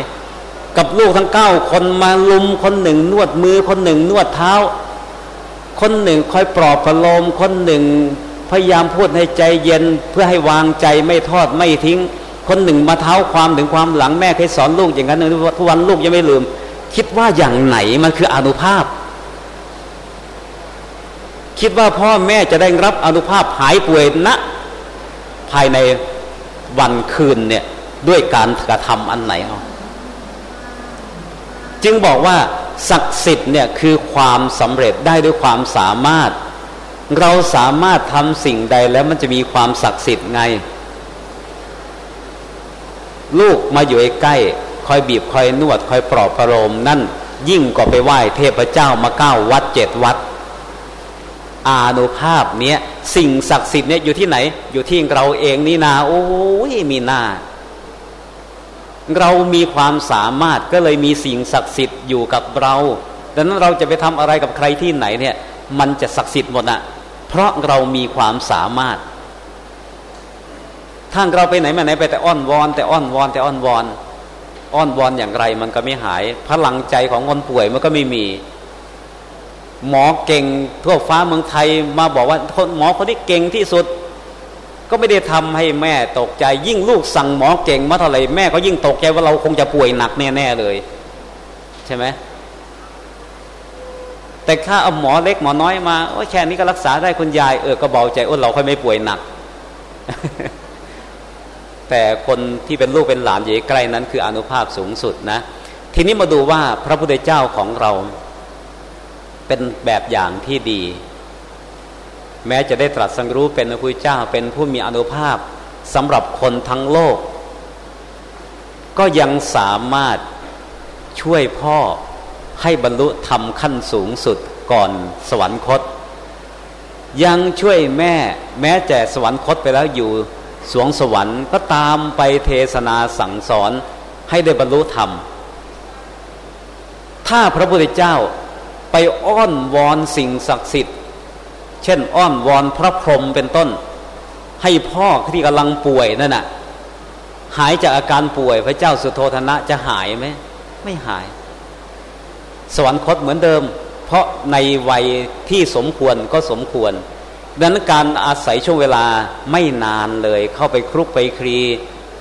กับลูกทั้งเก้าคนมาลุมคนหนึ่งนวดมือคนหนึ่งนวดเท้า คนหนึ่งคอยปลอบประโลมคนหนึ่ง พยายามพูดให้ใจเย็นเพื่อให้วางใจไม่ทอดไม่ทิ้ง คนหนึ่งมาเท้าความถึงความหลังแม่เคยสอนลูกอย่างนั้นทุกวันลูกยังไม่ลืม คิดว่าอย่างไหนมันคืออนุภาพ คิดว่าพ่อแม่จะได้รับอนุภาพหายป่วยณนะภายในวันคืนเนี่ยด้วยการกระทำอันไหนเอาจึงบอกว่าศักดิ์สิทธิ์เนี่ยคือความสำเร็จได้ด้วยความสามารถ เราสามารถทำสิ่งใดแล้วมันจะมีความศักดิ์สิทธิ์ไง ลูกมาอยู่ใกล้คอยบีบคอยนวดคอยปลอบประโลมนั่นยิ่งกว่าไปไหว้เทพเจ้ามาเก้าวัดเจ็ดวัด อานุภาพเนี้ยสิ่งศักดิ์สิทธิ์เนี้ยอยู่ที่ไหน อยู่ที่เราเองนี่นาโอ้ยมีหน้าเรามีความสามารถก็เลยมีสิ่งศักดิ์สิทธิ์อยู่กับเรา ดังนั้นเราจะไปทำอะไรกับใครที่ไหนเนี่ย มันจะศักดิ์สิทธิ์หมดนะ เพราะเรามีความสามารถท่านเราไปไหนมาไหนไปแต่อ้อนวอนแต่อ้อนวอนแต่อ้อนวอน อ้อนวอนอย่างไร มันก็ไม่หาย พลังใจของคนป่วยมันก็ไม่มี หมอเก่งทั่วฟ้าเมืองไทยมาบอกว่าหมอคนที่เก่งที่สุด ก็ไม่ได้ทำให้แม่ตกใจ ยิ่งลูกสั่งหมอเก่งมาเท่าไหร่แม่ก็ยิ่งตกใจว่าเราคงจะป่วยหนักแน่ๆเลย ใช่ไหม แต่ข้าเอาหมอเล็กหมอน้อยมาโอ้แค่นี้ก็รักษาได้คุณยายเออก็เบาใจโอ้เราค่อยไม่ป่วยหนัก แต่คนที่เป็นลูกเป็นหลานอยู่ใกล้นั้นคืออนุภาพสูงสุดนะ ทีนี้มาดูว่าพระพุทธเจ้าของเราเป็นแบบอย่างที่ดี แม้จะได้ตรัสสังรู้เป็นพระพุทธเจ้าเป็นผู้มีอนุภาพสำหรับคนทั้งโลก ก็ยังสามารถช่วยพ่อ ให้บรรลุธรรมขั้นสูงสุดก่อนสวรรคต ยังช่วยแม่แม้แต่สวรรคตไปแล้วอยู่สวงสวรรค์ก็ตามไปเทศนาสั่งสอนให้ได้บรรลุธรรม ถ้าพระพุทธเจ้าไปอ้อนวอนสิ่งศักดิ์สิทธิ์ เช่นอ้อนวอนพระพรหมเป็นต้น ให้พ่อที่กำลังป่วยนั่นน่ะหายจากอาการป่วยพระเจ้าสุโธธนะจะหายไหมไม่หาย สวรรคตเหมือนเดิม เพราะในวัยที่สมควรก็สมควร ดังนั้นการอาศัยช่วงเวลาไม่นานเลยเข้าไปครุกไปคลี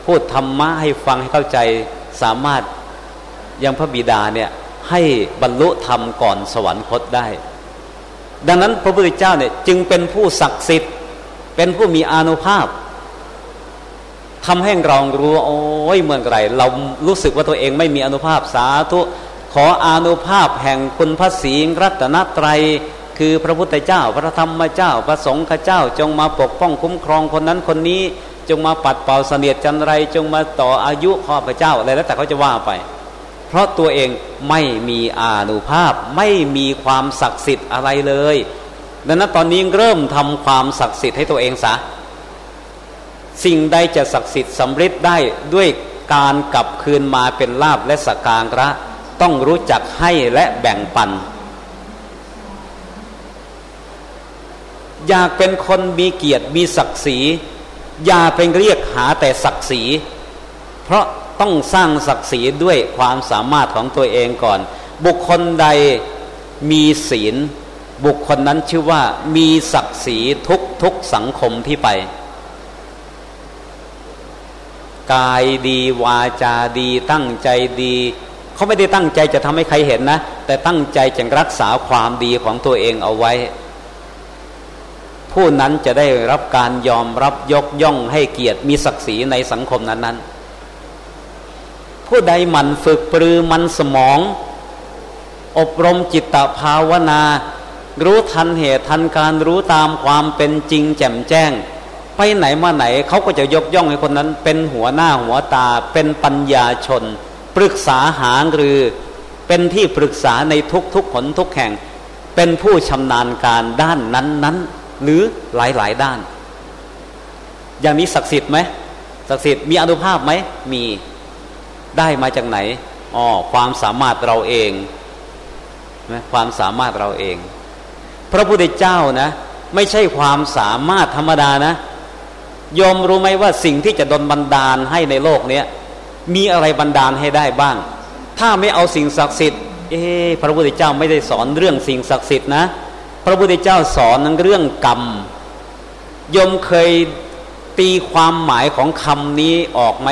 พูดธรรมะให้ฟังให้เข้าใจสามารถยังพระบิดาเนี่ยให้บรรลุธรรมก่อนสวรรคตได้ ดังนั้นพระพุทธเจ้าเนี่ยจึงเป็นผู้ศักดิ์สิทธิ์ เป็นผู้มีอานุภาพทำให้เรารู้โอ้ยเมื่อไรเรารู้สึกว่าตัวเองไม่มีอนุภาพสาธุ ขออนุภาพแห่งคุณพระศีงรัตนตรัย คือพระพุทธเจ้า พระธรรมเจ้า พระสงฆ์เจ้า จงมาปกป้องคุ้มครองคนนั้นคนนี้ จงมาปัดเป่าเสนียดจันไร จงมาต่ออายุข้าพเจ้าอะไรแล้วแต่เขาจะว่าไป เพราะตัวเองไม่มีอนุภาพไม่มีความศักดิ์สิทธิ์อะไรเลยดังนั้นตอนนี้เริ่มทำความศักดิ์สิทธิ์ให้ตัวเองซะสิ่งใดจะศักดิ์สิทธิ์สำเร็จได้ด้วยการกลับคืนมาเป็นลาบและสการะ ต้องรู้จักให้และแบ่งปัน อยากเป็นคนมีเกียรติมีศักดิ์ศรีอย่าเป็นเรียกหาแต่ศักดิ์ศรีเพราะต้องสร้างศักดิ์ศรีด้วยความสามารถของตัวเองก่อน บุคคลใดมีศีล บุคคลนั้นชื่อว่ามีศักดิ์ศรีทุกทุกสังคมที่ไป กายดีวาจาดีตั้งใจดี เขาไม่ได้ตั้งใจจะทำให้ใครเห็นนะ แต่ตั้งใจจะรักษาความดีของตัวเองเอาไว้ ผู้นั้นจะได้รับการยอมรับยกย่องให้เกียรติมีศักดิ์ศรีในสังคมนั้นๆ ผู้ใดหมั่นฝึกปรือมันสมอง อบรมจิตตภาวนา รู้ทันเหตุทันการรู้ตามความเป็นจริงแจ่มแจ้งไปไหนมาไหนเขาก็จะยกย่องให้คนนั้น เป็นหัวหน้าหัวตาเป็นปัญญาชน ปรึกษาหารือเป็นที่ปรึกษาในทุกทุกผลทุกแห่ง เป็นผู้ชำนาญการด้านนั้นนั้นหรือหลายหลายด้าน อย่างนี้ศักดิ์สิทธิ์ไหมศักดิ์สิทธิ์มีอนุภาพไหมมีได้มาจากไหนอ๋อความสามารถเราเองนะความสามารถเราเอง พระพุทธเจ้านะ ไม่ใช่ความสามารถธรรมดานะยอมรู้ไหมว่าสิ่งที่จะดนบันดาลให้ในโลกเนี้ย มีอะไรบันดาลให้ได้บ้าง ถ้าไม่เอาสิ่งศักดิ์สิทธิ์เอ๊พระพุทธเจ้าไม่ได้สอนเรื่องสิ่งศักดิ์สิทธิ์นะ พระพุทธเจ้าสอนเรื่องกรรมยมเคยตีความหมายของคำนี้ออกไหม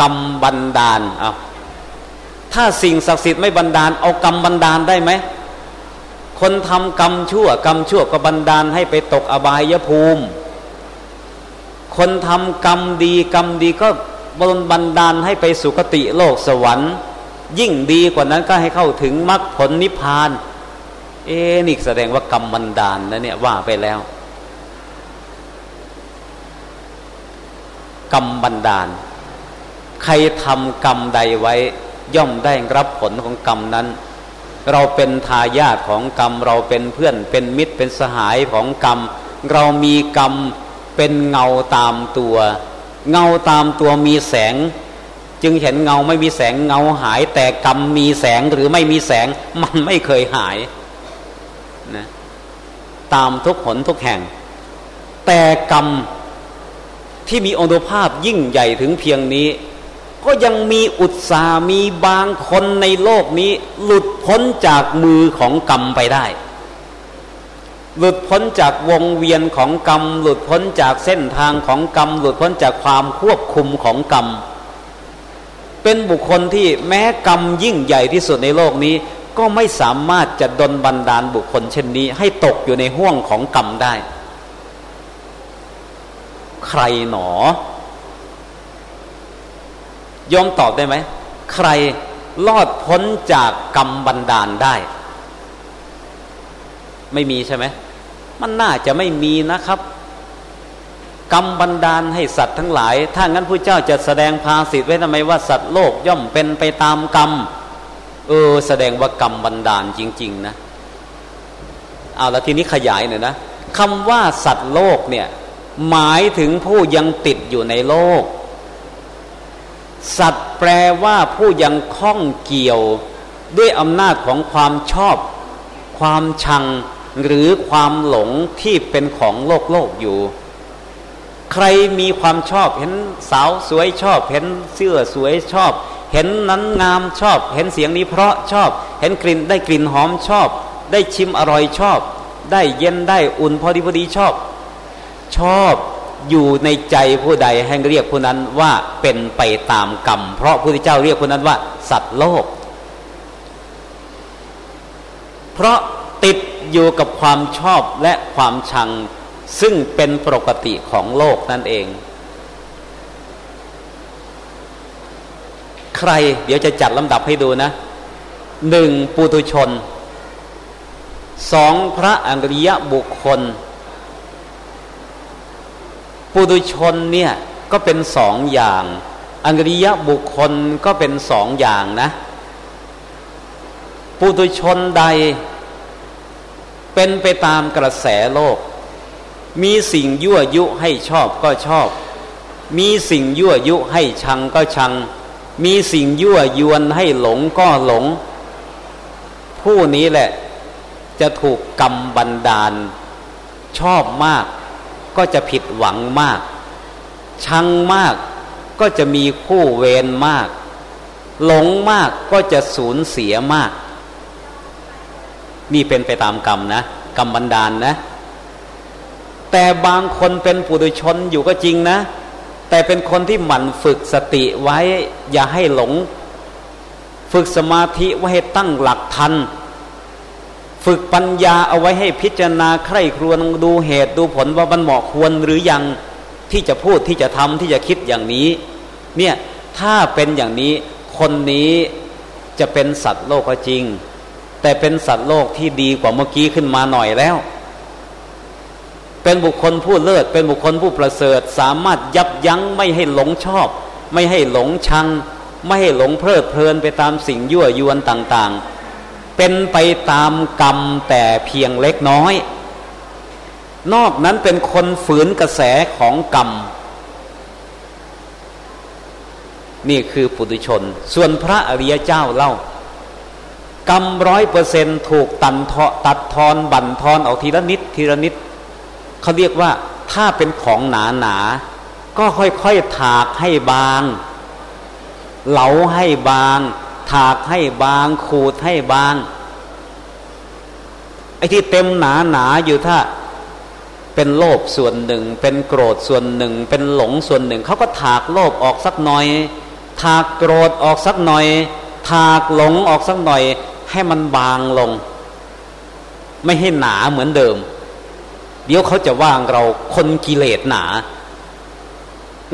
กรรมบันดาลเอาถ้าสิ่งศักดิ์สิทธิ์ไม่บันดาล เอากรรมบันดาลได้ไหมคนทำกรรมชั่ว กรรมชั่วก็บันดาลให้ไปตกอบายภูมิ คนทำกรรมดีกรรมดีก็ บนบันดาลให้ไปสุคติโลกสวรรค์ ยิ่งดีกว่านั้นก็ให้เข้าถึงมรรคผลนิพพาน เอ๊นี่แสดงว่ากรรมบันดาลนะเนี่ยว่าไปแล้ว กรรมบันดาล ใครทำกรรมใดไว้ ย่อมได้รับผลของกรรมนั้น เราเป็นทายาทของกรรม เราเป็นเพื่อนเป็นมิตรเป็นสหายของกรรม เรามีกรรมเป็นเงาตามตัว เงาตามตัวมีแสง จึงเห็นเงาไม่มีแสงเงาหาย แต่กรรมมีแสงหรือไม่มีแสงมันไม่เคยหายนะตามทุกหนทุกแห่ง แต่กรรมที่มีองค์ภาพยิ่งใหญ่ถึงเพียงนี้ ก็ยังมีอุตสามีบางคนในโลกนี้ หลุดพ้นจากมือของกรรมไปได้ หลุดพ้นจากวงเวียนของกรรม หลุดพ้นจากเส้นทางของกรรม หลุดพ้นจากความควบคุมของกรรม เป็นบุคคลที่แม้กรรมยิ่งใหญ่ที่สุดในโลกนี้ ก็ไม่สามารถจะดนบันดาลบุคคลเช่นนี้ ให้ตกอยู่ในห่วงของกรรมได้ ใครหนอยอมตอบได้ไหม ใครรอดพ้นจากกรรมบันดาลได้ ไม่มีใช่ไหมมันน่าจะไม่มีนะครับ กรรมบันดาลให้สัตว์ทั้งหลาย ถ้างั้นพระเจ้าจะแสดงภาสิทธิ์ไว้ทำไมว่าสัตว์โลกย่อมเป็นไปตามกรรม เออ แสดงว่ากรรมบันดาลจริง ๆ นะเอาแล้วทีนี้ขยายหน่อยนะคำว่าสัตว์โลกเนี่ย หมายถึงผู้ยังติดอยู่ในโลก สัตว์แปลว่าผู้ยังคล้องเกี่ยว ด้วยอำนาจของความชอบ ความชัง หรือความหลงที่เป็นของโลกโลกอยู่ ใครมีความชอบเห็นสาวสวยชอบ เห็นเสื้อสวยชอบ เห็นนั้นงามชอบ เห็นเสียงนี้เพราะชอบ เห็นกลิ่นได้กลิ่นหอมชอบ ได้ชิมอร่อยชอบ ได้เย็นได้อุ่นพอดีพอดีชอบ ชอบอยู่ในใจผู้ใดให้เรียกผู้นั้นว่าเป็นไปตามกรรม เพราะพระพุทธเจ้าเรียกผู้นั้นว่า สัตว์โลก เพราะ อยู่กับความชอบและความชัง ซึ่งเป็นปกติของโลกนั่นเอง ใครเดี๋ยวจะจัดลำดับให้ดูนะหนึ่งปุตุชนสองพระอังริยบุคคล ปุตุชนเนี่ยก็เป็นสองอย่างอังริยบุคคลก็เป็นสองอย่างนะ ปุตุชนใด เป็นไปตามกระแสโลก มีสิ่งยั่วยุให้ชอบก็ชอบ มีสิ่งยั่วยุให้ชังก็ชัง มีสิ่งยั่วยวนให้หลงก็หลง ผู้นี้แหละจะถูกกรรมบันดาล ชอบมากก็จะผิดหวังมาก ชังมากก็จะมีคู่เวรมาก หลงมากก็จะสูญเสียมาก นี่เป็นไปตามกรรมนะกรรมบันดาลนะ แต่บางคนเป็นปุถุชนอยู่ก็จริงนะ แต่เป็นคนที่หมั่นฝึกสติไว้ อย่าให้หลง ฝึกสมาธิไว้ให้ตั้งหลักทัน ฝึกปัญญาเอาไว้ให้พิจารณาใคร่ครวญดูเหตุดูผลว่ามันเหมาะควรหรือยังที่จะพูดที่จะทำที่จะคิดอย่างนี้ เนี่ยถ้าเป็นอย่างนี้คนนี้จะเป็นสัตว์โลกก็จริง แต่เป็นสัตว์โลกที่ดีกว่าเมื่อกี้ขึ้นมาหน่อยแล้ว เป็นบุคคลผู้เลิศ เป็นบุคคลผู้ประเสริฐ สามารถยับยั้งไม่ให้หลงชอบ ไม่ให้หลงชัง ไม่ให้หลงเพลิดเพลินไปตามสิ่งยั่วยวนต่างๆ เป็นไปตามกรรมแต่เพียงเล็กน้อย นอกนั้นเป็นคนฝืนกระแสของกรรมนี่คือปุถุชน ส่วนพระอริยเจ้าเล่า กรรมร้อยเปอร์เซนถูกตันทอตัดทอนบั่นทอนออกทีละนิดทีละนิดเขาเรียกว่าถ้าเป็นของหนาหนาก็ค่อยๆถากให้บาง เหลาให้บาง ถากให้บาง ขูดให้บางไอ้ที่เต็มหนาหนาอยู่ถ้าเป็นโลภส่วนหนึ่ง เป็นโกรธส่วนหนึ่ง เป็นหลงส่วนหนึ่งเขาก็ถากโลภออกสักหน่อย ถากโกรธออกสักหน่อย ถากหลงออกสักหน่อย ให้มันบางลง ไม่ให้หนาเหมือนเดิม เดี๋ยวเขาจะว่างเราคนกิเลสหนา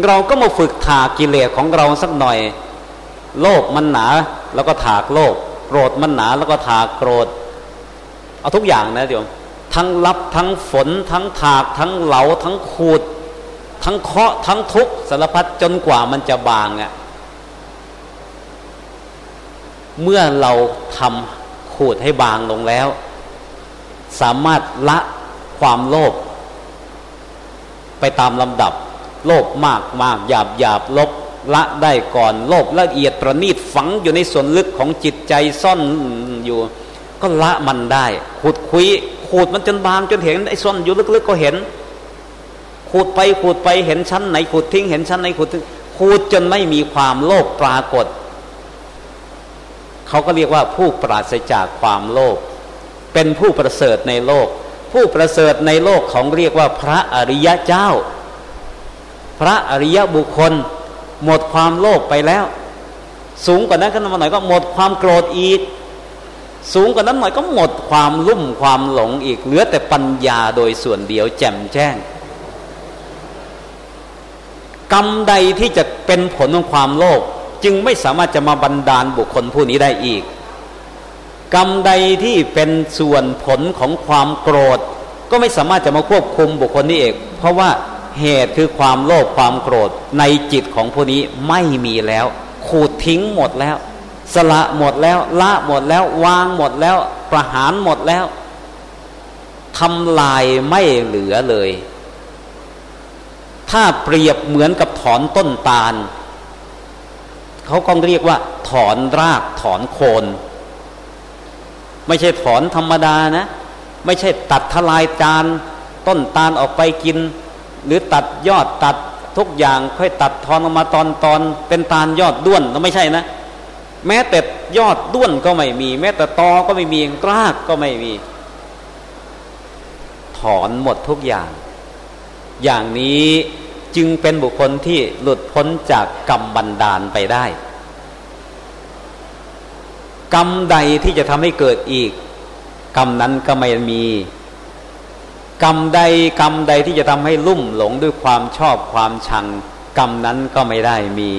เราก็มาฝึกถากกิเลสของเราสักหน่อย โลภมันหนาแล้วก็ถากโลภโกรธมันหนาแล้วก็ถากโกรธเอาทุกอย่างนะเดี๋ยวทั้งรับทั้งฝน ทั้งถาก ทั้งเหลาทั้งขูด ทั้งเคาะทั้งทุกสารพัดจนกว่ามันจะบางอะ่ะ เมื่อเราทำขูดให้บางลงแล้ว สามารถละความโลภไปตามลำดับ โลภมากมากหยาบหยาบลบละได้ก่อนโลภละเอียดประณีตฝังอยู่ในส่วนลึกของจิตใจซ่อนอยู่ ก็ละมันได้ขุดคุยขูดมันจนบางจนเห็นไอ้ซ่อนอยู่ลึกๆก็เห็น ขูดไปขูดไปเห็นชั้นไหนขูดทิ้งเห็นชั้นไหนขูดทิ้งขูดจนไม่มีความโลภปรากฏ เขาก็เรียกว่าผู้ปราศจากความโลภเป็นผู้ประเสริฐในโลก ผู้ประเสริฐในโลกของเรียกว่าพระอริยะเจ้า พระอริยบุคคล หมดความโลภไปแล้ว สูงกว่านั้นขึ้นมาหน่อยก็หมดความโกรธอีก สูงกว่านั้นหน่อยก็หมดความลุ่มความหลงอีกเหลือแต่ปัญญาโดยส่วนเดียวแจ่มแจ้งกรรมใดที่จะเป็นผลของความโลภ จึงไม่สามารถจะมาบันดาลบุคคลผู้นี้ได้อีก กรรมใดที่เป็นส่วนผลของความโกรธ ก็ไม่สามารถจะมาควบคุมบุคคลนี้เองเพราะว่าเหตุคือความโลภความโกรธในจิตของผู้นี้ไม่มีแล้ว ขูดทิ้งหมดแล้ว สละหมดแล้ว ละหมดแล้ว วางหมดแล้ว ประหารหมดแล้วทำลายไม่เหลือเลย ถ้าเปรียบเหมือนกับถอนต้นตาล เขาก็เรียกว่า ถอนรากถอนโคน ไม่ใช่ถอนธรรมดานะ ไม่ใช่ตัดทลายจาน ต้นตาลออกไปกิน หรือตัดยอดตัดทุกอย่างค่อยตัดทอนออกมาตอนตอน เป็นตาลยอดด้วนก็ไม่ใช่นะ แม้แต่ยอดด้วนก็ไม่มี แม้แต่ตอก็ไม่มีกรากก็ไม่มี ถอนหมดทุกอย่าง อย่างนี้ จึงเป็นบุคคลที่หลุดพ้นจากกรรมบันดาลไปได้ กรรมใดที่จะทำให้เกิดอีก กรรมนั้นก็ไม่มี กรรมใดกรรมใดที่จะทำให้ลุ่มหลงด้วยความชอบความชัง กรรมนั้นก็ไม่ได้มี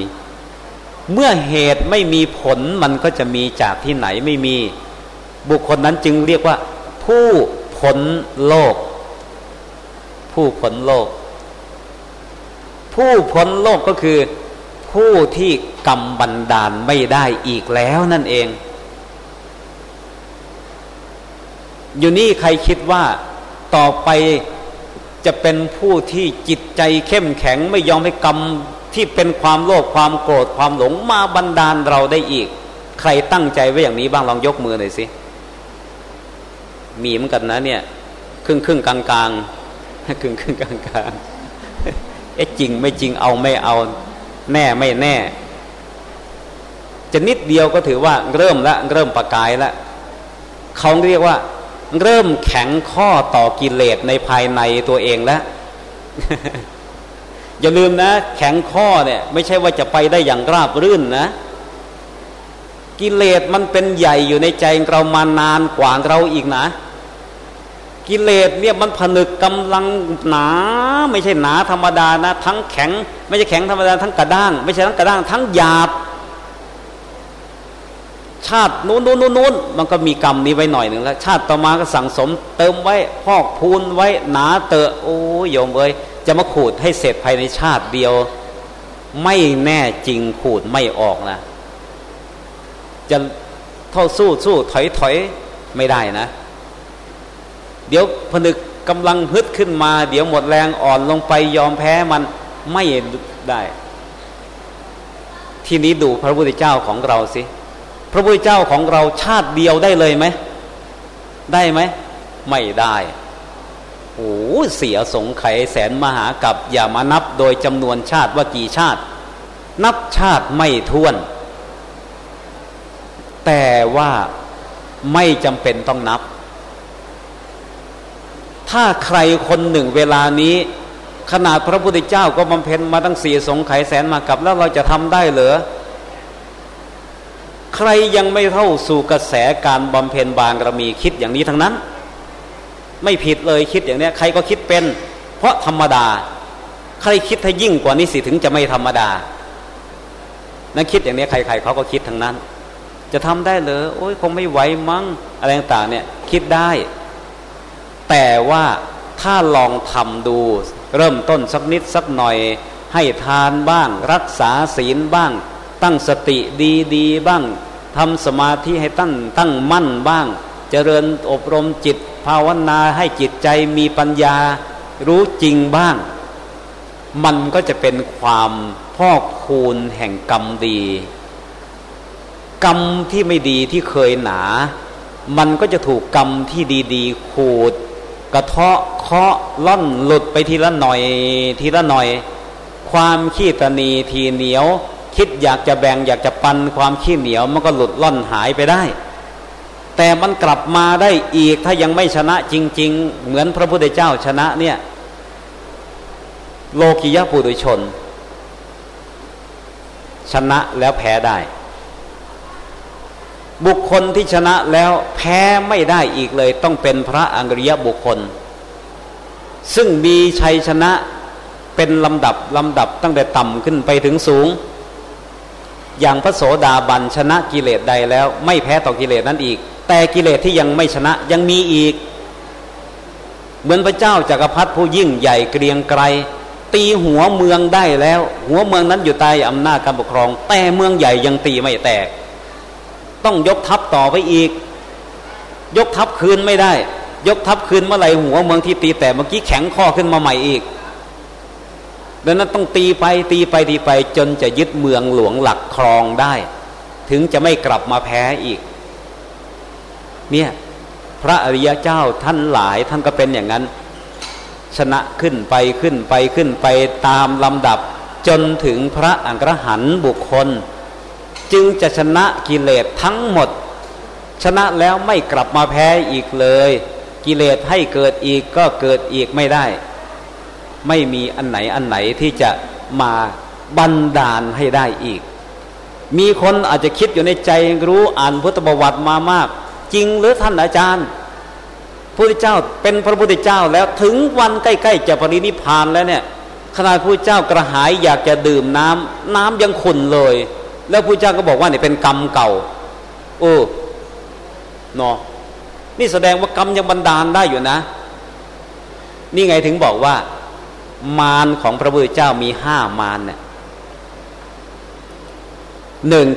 เมื่อเหตุไม่มีผลมันก็จะมีจากที่ไหนไม่มี บุคคลนั้นจึงเรียกว่า ผู้ผลโลก ผู้ผลโลก ผู้ผลโลกก็คือผู้ที่กรรมบันดาลไม่ได้อีกแล้วนั่นเอง อยู่นี่ใครคิดว่าต่อไปจะเป็นผู้ที่จิตใจเข้มแข็งไม่ยอมให้กรรมที่เป็นความโลภความโกรธความหลงมาบันดาลเราได้อีก ใครตั้งใจไว้อย่างนี้บ้างลองยกมือหน่อยสิ มีเหมือนกันนะเนี่ย ครึ่งครึ่งกลางกลางครึ่งครึ่งกลางกลาง เอ๊ะจริงไม่จริงเอาไม่เอาแน่ไม่แน่ จะนิดเดียวก็ถือว่าเริ่มละเริ่มประกายละเขาเรียกว่า เริ่มแข็งข้อต่อกิเลสในภายในตัวเองแล้วอย่าลืมนะ แข็งข้อเนี่ย ไม่ใช่ว่าจะไปได้อย่างราบรื่นนะ กิเลสมันเป็นใหญ่อยู่ในใจเรามานานกว่าเราอีกนะ กิเลสเนี่ยมันผนึกกำลังหนา ไม่ใช่หนาธรรมดานะทั้งแข็ง ไม่ใช่แข็งธรรมดาทั้งกระด้าง ไม่ใช่ทั้งกระด้างทั้งหยาบ ชาตินู้นนู้นนู้นมันก็มีกรรมนี้ไว้หน่อยหนึ่งแล้ว ชาติต่อมาก็สั่งสม เติมไว้พอกพูนไว้หนาเตอะโอ้ยโยมเอ้ยจะมาขูดให้เสร็จภายในชาติเดียว ไม่แน่จริงขูดไม่ออกนะจะเท่าสู้สู้ถอยถอยไม่ได้นะ เดี๋ยวผนึกกำลังฮึดขึ้นมา เดี๋ยวหมดแรงอ่อนลงไปยอมแพ้มันไม่ได้ ทีนี้ดูพระพุทธเจ้าของเราสิ พระพุทธเจ้าของเราชาติเดียวได้เลยไหม ได้ไหม ไม่ได้โอ้เสียสงไขแสนมหากับอย่ามานับโดยจำนวนชาติว่ากี่ชาติ นับชาติไม่ท้วน แต่ว่าไม่จำเป็นต้องนับ ถ้าใครคนหนึ่งเวลานี้ ขนาดพระพุทธเจ้าก็บำเพ็ญมาตั้งสี่สงไขแสนมากับแล้วเราจะทำได้เหรอใครยังไม่เท่าสู่กระแสการบำเพ็ญบางระมีคิดอย่างนี้ทั้งนั้น ไม่ผิดเลยคิดอย่างนี้ใครก็คิดเป็น เพราะธรรมดา ใครคิดถ้ายิ่งกว่านี้สิถึงจะไม่ธรรมดานั่นคิดอย่างนี้ใคร ๆเขาก็คิดทั้งนั้น จะทำได้เหรอโอ้ยคงไม่ไหวมั้งอะไรต่างๆเนี่ย คิดได้ แต่ว่าถ้าลองทำดู เริ่มต้นสักนิดสักหน่อย ให้ทานบ้าง รักษาศีลบ้าง ตั้งสติดีๆบ้างทำสมาธิให้ตั้งตั้งมั่นบ้าง เจริญอบรมจิต ภาวนาให้จิตใจมีปัญญา รู้จริงบ้าง มันก็จะเป็นความพอกคูณแห่งกรรมดี กรรมที่ไม่ดีที่เคยหนา มันก็จะถูกกรรมที่ดี ๆ ขูด กระเทาะเคาะล่อนหลุดไปทีละหน่อยทีละหน่อย ความขี้ตนีทีเหนียว คิดอยากจะแบ่งอยากจะปันความขี้เหนียวมันก็หลุดล่อนหายไปได้ แต่มันกลับมาได้อีกถ้ายังไม่ชนะจริง ๆ เหมือนพระพุทธเจ้าชนะเนี่ยโลกิยะปุถุชน ชนะแล้วแพ้ได้ บุคคลที่ชนะแล้วแพ้ไม่ได้อีกเลย ต้องเป็นพระอังริยบุคคล ซึ่งมีชัยชนะเป็นลำดับลำดับตั้งแต่ต่ำขึ้นไปถึงสูง อย่างพระโสดาบันชนะกิเลสใดแล้ว ไม่แพ้ต่อกิเลสนั้นอีก แต่กิเลสที่ยังไม่ชนะยังมีอีก เหมือนพระเจ้าจากักรพรรดิผู้ยิ่งใหญ่เกรียงไกรตีหัวเมืองได้แล้ว หัวเมืองนั้นอยู่ใต้อำนาจการปกครอง แต่เมืองใหญ่ยังตีไม่แตก ต้องยกทัพต่อไปอีก ยกทัพคืนไม่ได้ ยกทัพคืนเมื่อไหร่หัวเมืองที่ตีแต่เมื่อกี้แข็งข้อขึ้นมาใหม่อีกดังนั้นต้องตีไปตีไปตีไปจนจะยึดเมืองหลวงหลักครองได้ ถึงจะไม่กลับมาแพ้อีก เนี่ยพระอริยเจ้าท่านหลายท่านก็เป็นอย่างนั้น ชนะขึ้นไปขึ้นไปขึ้นไปตามลำดับจนถึงพระอังกรหันบุคคล จึงจะชนะกิเลสทั้งหมด ชนะแล้วไม่กลับมาแพ้อีกเลย กิเลสให้เกิดอีกก็เกิดอีกไม่ได้ ไม่มีอันไหนอันไหนที่จะมาบันดาลให้ได้อีก มีคนอาจจะคิดอยู่ในใจรู้อ่านพุทธประวัติมามาก จริงหรือท่านอาจารย์พระพุทธเจ้าเป็นพระพุทธเจ้าแล้วถึงวันใกล้ๆจะปรินิพานแล้วเนี่ยขนาดพระเจ้ากระหายอยากจะดื่มน้ำน้ำยังขุ่นเลย แล้วพระเจ้าก็บอกว่าเนี่ยเป็นกรรมเก่าโอ้เนาะนี่แสดงว่ากรรมยังบันดาลได้อยู่นะ นี่ไงถึงบอกว่า มารของพระพุทธเจ้ามีห้ามารเนี่ยหนึ่ง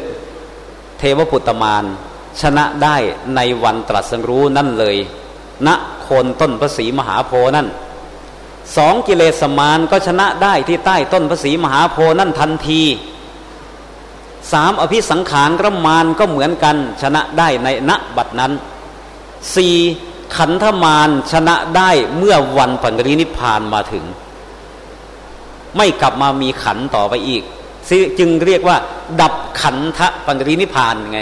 เทวปุตตมารชนะได้ในวันตรัสรู้นั่นเลยณโคนต้นพระศรีมหาโพนั่นสองกิเลสมารก็ชนะได้ที่ใต้ต้นพระศรีมหาโพนั่นทันที สามอภิสังขารกรมานก็เหมือนกันชนะได้ในณบัดนั้นสี่ขันธมารชนะได้เมื่อวันปัญรินิพานมาถึง ไม่กลับมามีขันต่อไปอีก จึงเรียกว่า ดับขันธปัญรินิพานไง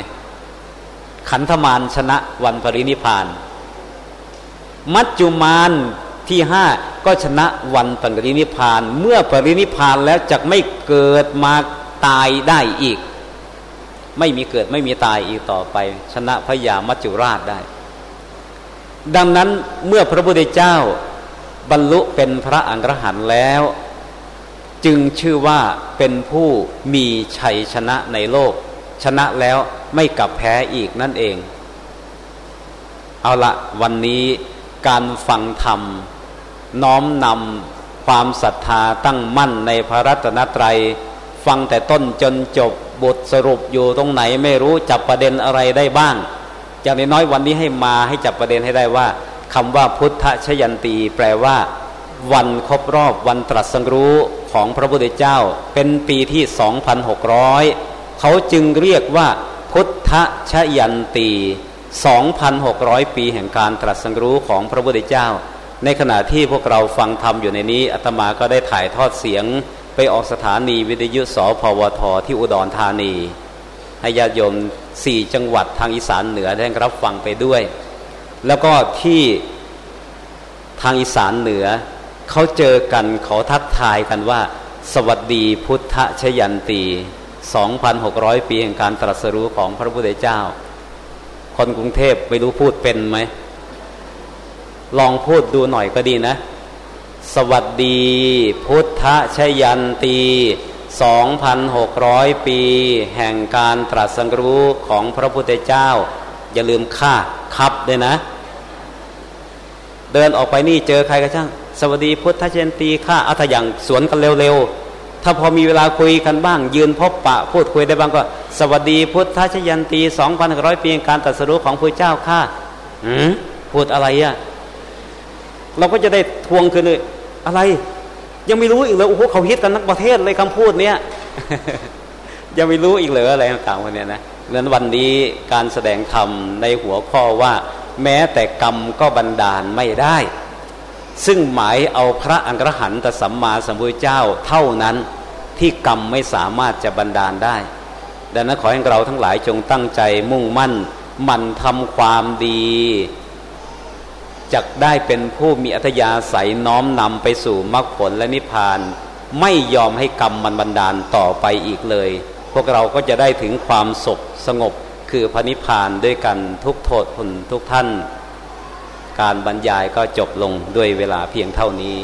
ขันธมารชนะวันปรินิพาน มัจจุมานที่ห้าก็ชนะวันปรินิพาน เมื่อปรินิพานแล้วจะไม่เกิดมาตายได้อีก ไม่มีเกิดไม่มีตายอีกต่อไป ชนะพญามัจจุราชได้ ดังนั้นเมื่อพระพุทธเจ้าบรรลุเป็นพระอังรหันต์แล้ว จึงชื่อว่าเป็นผู้มีชัยชนะในโลก ชนะแล้วไม่กลับแพ้อีกนั่นเอง เอาละวันนี้การฟังธรรม น้อมนำความศรัทธาตั้งมั่นในพระรัตนตรัย ฟังแต่ต้นจนจบ บทสรุปอยู่ตรงไหนไม่รู้จับประเด็นอะไรได้บ้างอย่างน้อยวันนี้ให้มาให้จับประเด็นให้ได้ว่าคำว่าพุทธชยันตี แปลว่า วันครบรอบวันตรัสรู้ของพระพุทธเจ้า เป็นปีที่ 2,600 เขาจึงเรียกว่า พุทธชยันตี 2,600 ปีแห่งการตรัสรู้ของพระพุทธเจ้า ในขณะที่พวกเราฟังธรรมอยู่ในนี้อาตมาก็ได้ถ่ายทอดเสียง ไปออกสถานีวิทยุสพวทที่อุดรธานี ให้ญาติโยมสี่จังหวัดทางอีสานเหนือได้รับฟังไปด้วย แล้วก็ที่ทางอีสานเหนือเขาเจอกันเขาทักทายกันว่า สวัสดีพุทธชยันตี 2,600 ปีแห่งการตรัสรู้ของพระพุทธเจ้า คนกรุงเทพไม่รู้พูดเป็นไหม ลองพูดดูหน่อยก็ดีนะ สวัสดี พุทธชยันตี 2,600 ปี แห่งการตรัสรู้ของพระพุทธเจ้า อย่าลืมค่าครับด้วยนะ เดินออกไปนี่เจอใครก็ช่าง สวัสดีพุทธชยันตีค่าอัธย่างสวนกันเร็วๆ ถ้าพอมีเวลาคุยกันบ้าง ยืนพบปะพูดคุยได้บ้างก็ สวัสดีพุทธชยันตี 2,600 ปีแห่งการตรัสรู้ของพระเจ้าค่าพูดอะไรอะ่ะ เราก็จะได้ทวงคืนเลยอะไร ยังไม่รู้อีกเลยโอ้โหเขาฮิตกันทั้งประเทศเลยคำพูดเนี้ยยังไม่รู้อีกเลยอะไรต่างๆวันนี้นะดังนั้นวันนี้การแสดงธรรมในหัวข้อว่า แม้แต่กรรมก็บันดาลไม่ได้ ซึ่งหมายเอาพระอังกรหันตสัมมาสัมพุทธเจ้าเท่านั้นที่กรรมไม่สามารถจะบันดาลได้ ดังนั้นขอให้เราทั้งหลายจงตั้งใจมุ่งมั่น มันทำความดี จะได้เป็นผู้มีอัธยาศัยน้อมนำไปสู่มรรคผลและนิพพาน ไม่ยอมให้กรรมมันบันดาลต่อไปอีกเลย พวกเราก็จะได้ถึงความสุขสงบคือพระนิพพานด้วยกันทุกโทษคุณทุกท่าน การบรรยายก็จบลงด้วยเวลาเพียงเท่านี้